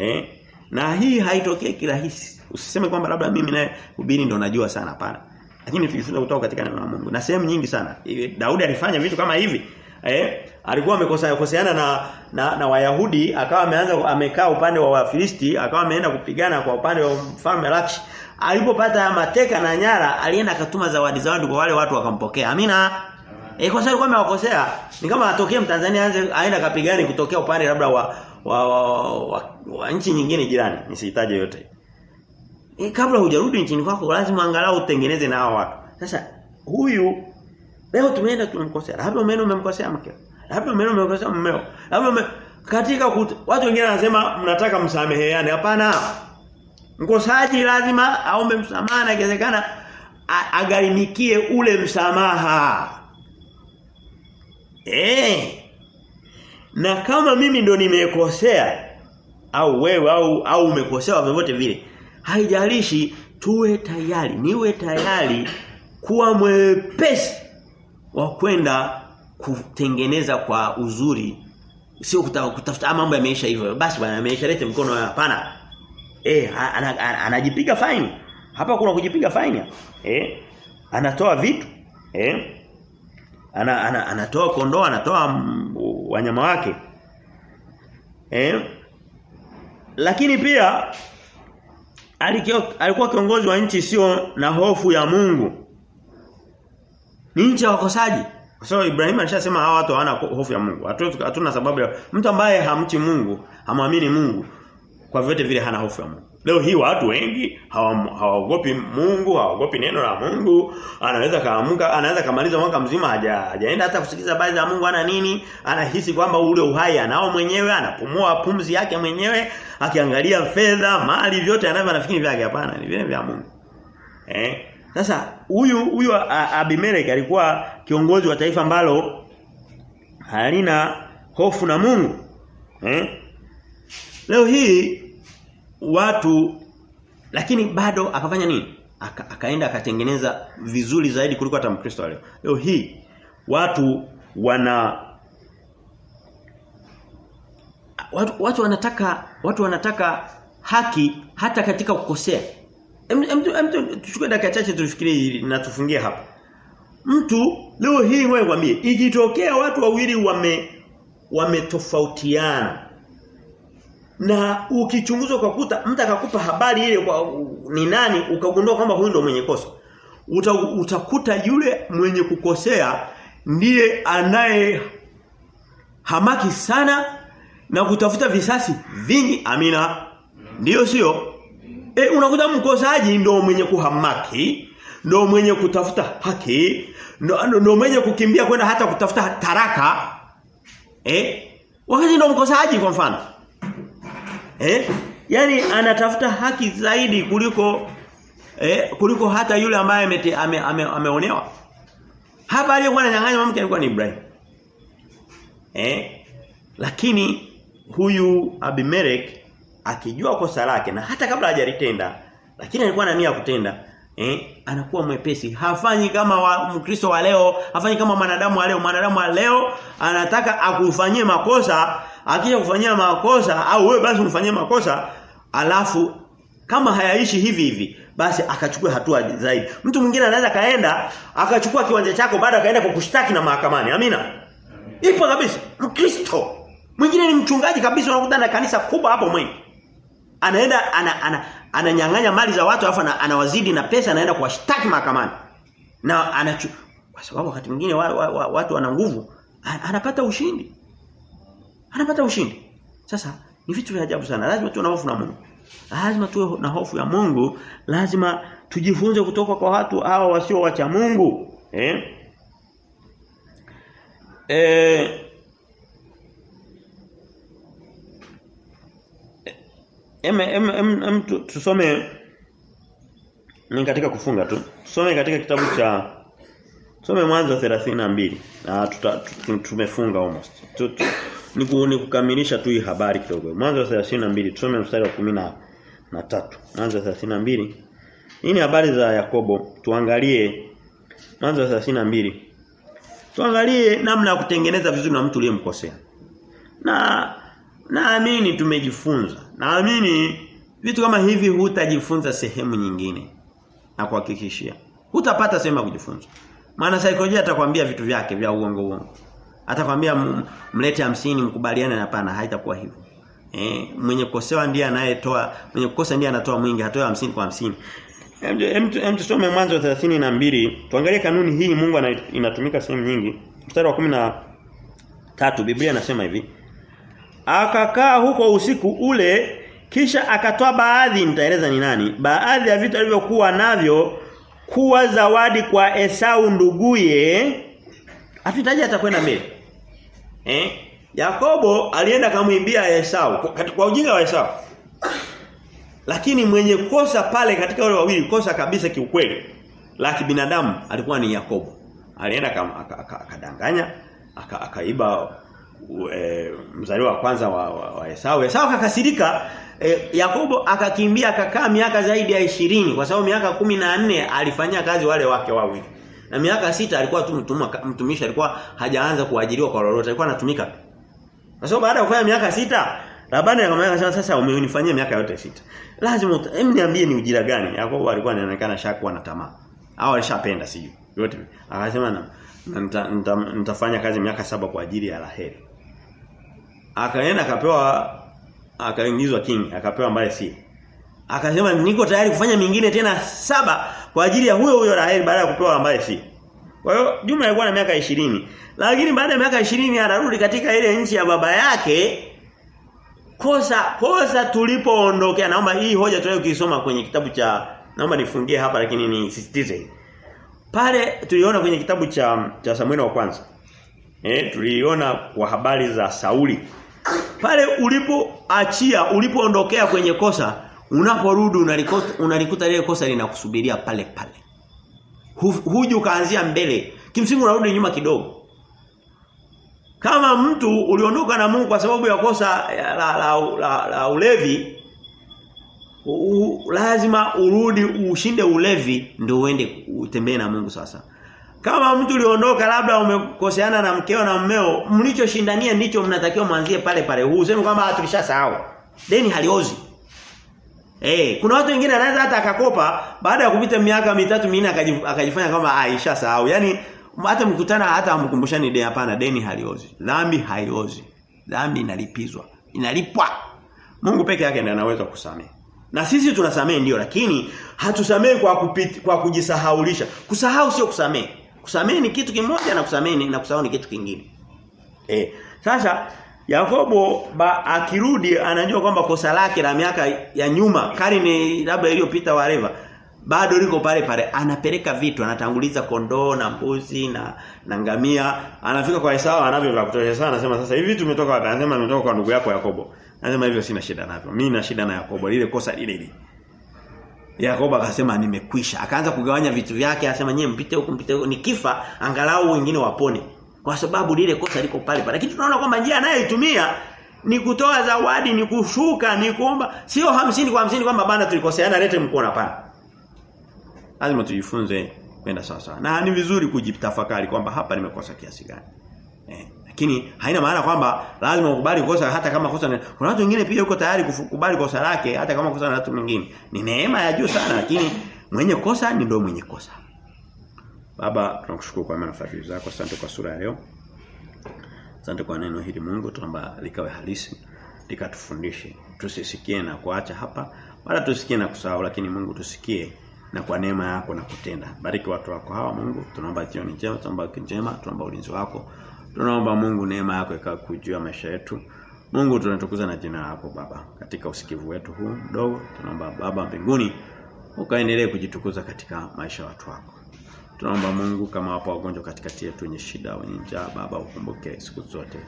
eh? Na hii haitokei kirahisi. Usiseme kwamba labda mimi naye hubiri ndo najua sana hapana. Lakini tulifunza kutoka katika neno la Mungu. Na sehemu nyingi sana. Daudi alifanya vitu kama hivi. Eh? Alikuwa amekosa koseana na na, na Wayahudi akawa ameanza amekaa upande wa Wafilisti akawa ameenda kupigana kwa upande wa mfalme Lachi. alipopata mateka na nyara alienda akatuma zawadi zawadi kwa wale watu wakampokea. Amina. Eh kwa sababu alikuwa amewakosea. Ni kama atokee Mtanzania aanze aenda kapigani kutokea upande labda wa wa, wa, wa, wa, nchi nyingine jirani nisihitaje yote. E, kabla hujarudi nchini kwako lazima angalau utengeneze na hao watu. Sasa huyu leo tumeenda tumemkosea. Labda umeenda umemkosea mke. labda umeenda umemkosea mmeo. Labda ume... katika kut... watu wengine wanasema mnataka msameheane. Hapana. Mkosaji lazima aombe msamaha na ikiwezekana agarimikie ule msamaha. Eh na kama mimi ndo nimekosea au wewe au au umekosewa vyovyote vile haijalishi tuwe tayari niwe tayari kuwa mwepesi wa kwenda kutengeneza kwa uzuri. Sio kutafuta mambo yameisha hivyo. Basi bwana yameisha lete mkono hapana. Eh anajipiga fine hapa kuna kujipiga fine eh anatoa vitu. Eh ana, ana anatoa kondoo anatoa wanyama wake. Eh? Lakini pia alikuwa kiongozi wa nchi sio na hofu ya Mungu. Ni nchi ya wakosaji. Kwa sababu Ibrahim alishasema hawa watu hawana hofu ya Mungu. Hatuna sababu ya mtu ambaye hamchi Mungu hamwamini Mungu kwa vyote vile hana hofu ya Mungu. Leo hii watu wengi hawaogopi Mungu hawaogopi neno la Mungu. Anaweza kaamka anaweza kamaliza mwaka mzima haja hajaenda hata kusikiza habari za Mungu ana nini. Anahisi kwamba ule uhai anao mwenyewe anapumua pumzi yake mwenyewe akiangalia fedha mali vyote anavyo anafikiri vyake hapana ni vile vya Mungu. Eh? Sasa huyu huyu Abimelech alikuwa kiongozi wa taifa ambalo halina hofu na Mungu. Eh? Leo hii watu lakini bado akafanya nini? Aka, akaenda akatengeneza vizuri zaidi kuliko hata Mkristo leo. Leo hii watu wana watu, watu wanataka watu wanataka haki hata katika kukosea. Tuchukue dakika chache tufikirie na tufungie hapa. Mtu leo hii wewe kwambie ikitokea watu wawili wame wametofautiana na ukichunguza ukakuta mtu akakupa habari ile kwa ni nani ukagundua kwamba huyu ndio mwenye kosa Uta, utakuta yule mwenye kukosea ndiye anaye hamaki sana na kutafuta visasi vingi amina ndiyo sio E, unakuta mkosaji ndo mwenye kuhamaki, ndo mwenye kutafuta haki, ndio mwenye kukimbia kwenda hata kutafuta taraka. Eh? Wakati ndio mkosaji kwa mfano. Eh? Yaani anatafuta haki zaidi kuliko eh kuliko hata yule ambaye ame, ame, ameonewa. Hapa aliyekuwa ananyang'anya mke alikuwa ni Ibrahim. Eh? Lakini huyu Abimelech akijua kosa lake na hata kabla hajalitenda lakini alikuwa na nia kutenda eh? Anakuwa mwepesi. Hafanyi kama wa, mkristo wa leo hafanyi kama mwanadamu wa leo. Mwanadamu wa leo anataka akufanyie makosa. Akija kufanyia makosa au wewe basi umfanyie makosa alafu kama hayaishi hivi hivi basi akachukua hatua zaidi. Mtu mwingine anaweza kaenda akachukua kiwanja chako baada akaenda kukushtaki na mahakamani. Amina? Ipo kabisa. Mkristo. Mwingine ni mchungaji kabisa unakuta na kanisa kubwa hapo mwengi. Anaenda ana, ana, ananyang'anya mali za watu alafu anawazidi na pesa anaenda kuwashtaki mahakamani. Na anachu kwa sababu wakati mwingine wa, wa, wa, watu wana nguvu anapata ushindi. Anapata ushindi. Sasa ni vitu vya ajabu sana. Lazima tuwe na hofu na Mungu. Lazima tuwe na hofu ya Mungu. Lazima tujifunze kutoka kwa watu hawa wasio wacha Mungu. Eh? Eh Em em em, em tusome ni katika kufunga tu. Tusome katika kitabu cha Tusome mwanzo 32 na tuta, tumefunga almost. Tu, tu, ni, kukamilisha tu hii habari kidogo. Mwanzo 32 tusome mstari wa 10 na tatu. Mwanzo 32. Hii ni habari za Yakobo. Tuangalie Mwanzo 32. Tuangalie namna ya kutengeneza vizuri na mtu uliyemkosea. Na naamini tumejifunza. Naamini vitu kama hivi hutajifunza sehemu nyingine. Na kuhakikishia. Hutapata sehemu ya kujifunza. Maana saikolojia atakwambia vitu vyake vya uongo uongo. Atakwambia mlete hamsini mkubaliane hapana haitakuwa hivyo. Eh mwenye kukosewa ndiye anayetoa mwenye kukosa ndiye anatoa mwingi hatoa hamsini kwa hamsini. Hem tusome mwanzo 32 tuangalie kanuni hii Mungu inatumika sehemu nyingi. Mstari wa 13 Biblia inasema hivi. Akakaa huko usiku ule kisha akatoa baadhi nitaeleza ni nani baadhi ya vitu alivyokuwa navyo kuwa zawadi kwa Esau nduguye. Atutaje atakwenda mbele. Eh? Yakobo alienda kamwimbia Esau kwa ujinga wa Esau. Lakini mwenye kosa pale katika wale wawili kosa kabisa kiukweli la kibinadamu alikuwa ni Yakobo. Alienda akadanganya akaiba e, mzaliwa wa kwanza wa, wa, wa Esau Esau akakasirika e, Yakobo akakimbia akakaa miaka zaidi ya ishirini kwa sababu miaka na nne alifanyia kazi wale wake wawili. Na miaka sita alikuwa tu mtumishi alikuwa hajaanza kuajiriwa kwa lolote alikuwa anatumika. Kwa sababu baada ya kufanya miaka sita Labani akamwambia sasa umenifanyia miaka yote sita. Lazima hem niambie ni ujira gani? Yakobo alikuwa anaonekana shakuwa na tamaa. Au alishapenda sijui. Yote. Akasema na nita, nita, nitafanya kazi miaka saba kwa ajili ya la heri. Akaenda akapewa akaingizwa king akapewa ambaye si akasema niko tayari kufanya mingine tena saba kwa ajili ya huyo huyo Raheli baada ya kupewa ambaye si kwa hiyo jumla alikuwa na miaka ishirini. Lakini baada ya miaka ishirini anarudi katika ile nchi ya baba yake kosa kosa tulipoondokea. Naomba hii hoja tunayokisoma kwenye kitabu cha naomba nifungie hapa lakini nisisitize. Pale tuliona kwenye kitabu cha cha Samuel wa kwanza. Eh tuliona kwa habari za Sauli pale ulipoachia ulipoondokea kwenye kosa unaporudi unalikuta unalikuta lile kosa linakusubiria pale pale. Huju ukaanzia mbele. Kimsingi unarudi nyuma kidogo. Kama mtu uliondoka na Mungu kwa sababu ya kosa la, la, la, la, la ulevi u, lazima urudi ushinde ulevi ndio uende utembee na Mungu sasa kama mtu uliondoka labda umekoseana na mkeo na mmeo, mlichoshindania ndicho mnatakiwa mwanzie pale pale. Useme kwamba tulishasahau. Deni haliozi. Eh, kuna watu wengine anaweza hata akakopa baada ya kupita miaka mitatu minne akajifanya kama aisha sahau. Yaani hata mkutana hata amkumbushani deni hapana, deni haliozi. Dhambi haiozi. Dhambi inalipizwa. Inalipwa. Mungu peke yake ndiye anaweza kusamehe. Na sisi tunasamehe ndio lakini hatusamehe kwa kupiti, kwa kujisahaulisha. Kusahau sio kusamehe. Kusamehe ni kitu kimoja na kusamehe na kusahau ni kitu kingine. Eh, sasa Yakobo ba, akirudi anajua kwamba kosa lake la miaka ya nyuma karne labda iliyopita whatever bado liko pale pale anapeleka vitu anatanguliza kondoo na mbuzi na na ngamia anafika kwa Esau anavyo vya kutosha sana anasema sasa hivi tumetoka wapi? Anasema nimetoka kwa ndugu yako Yakobo. Anasema hivyo sina shida navyo mimi na shida na Yakobo lile kosa lile lile Yakobo akasema nimekwisha. Akaanza kugawanya vitu vyake akasema nyie mpite huku mpite huku. Nikifa angalau wengine wapone. Kwa sababu lile kosa liko pale pale. Lakini tunaona kwamba njia anayoitumia ni kutoa zawadi ni kushuka ni kuomba. Sio hamsini kwa hamsini kwamba bana tulikoseana lete mkono. Hapana. Lazima tujifunze kwenda sawa sawa na ni vizuri kujitafakari kwamba hapa nimekosa kiasi gani? Eh, lakini haina maana kwamba lazima ukubali kosa hata kama kosa ni kuna watu wengine pia yuko tayari kukubali kosa lake hata kama kosa na watu wengine ni neema ya juu sana lakini mwenye kosa ni ndio mwenye kosa Baba tunakushukuru kwa maana fadhili zako asante kwa sura ya leo Asante kwa neno hili Mungu tunaomba likawe halisi likatufundishe. Tusisikie na kuacha hapa wala tusikie na kusahau lakini Mungu tusikie na kwa neema yako na kutenda. Bariki watu wako hawa Mungu. Tunaomba jioni njema, tunaomba wiki njema, tunaomba ulinzi wako. Tunaomba Mungu neema yako ikaku juu ya maisha yetu. Mungu tunatukuza na jina lako Baba katika usikivu wetu huu mdogo. Tunaomba Baba mbinguni ukaendelee kujitukuza katika maisha watu wako. Tunaomba Mungu kama wapo wagonjwa katikati yetu wenye shida, wenye njaa, Baba ukumbuke siku zote.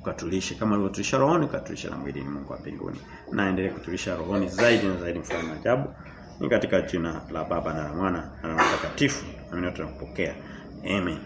Ukatulishe kama ulivyotulisha rohoni, ukatulisha na mwilini Mungu wa mbinguni. Na endelee kutulisha rohoni zaidi na zaidi mfano ajabu. Ni katika jina la Baba na la Mwana na la Mtakatifu. Amina tunakupokea. Amen.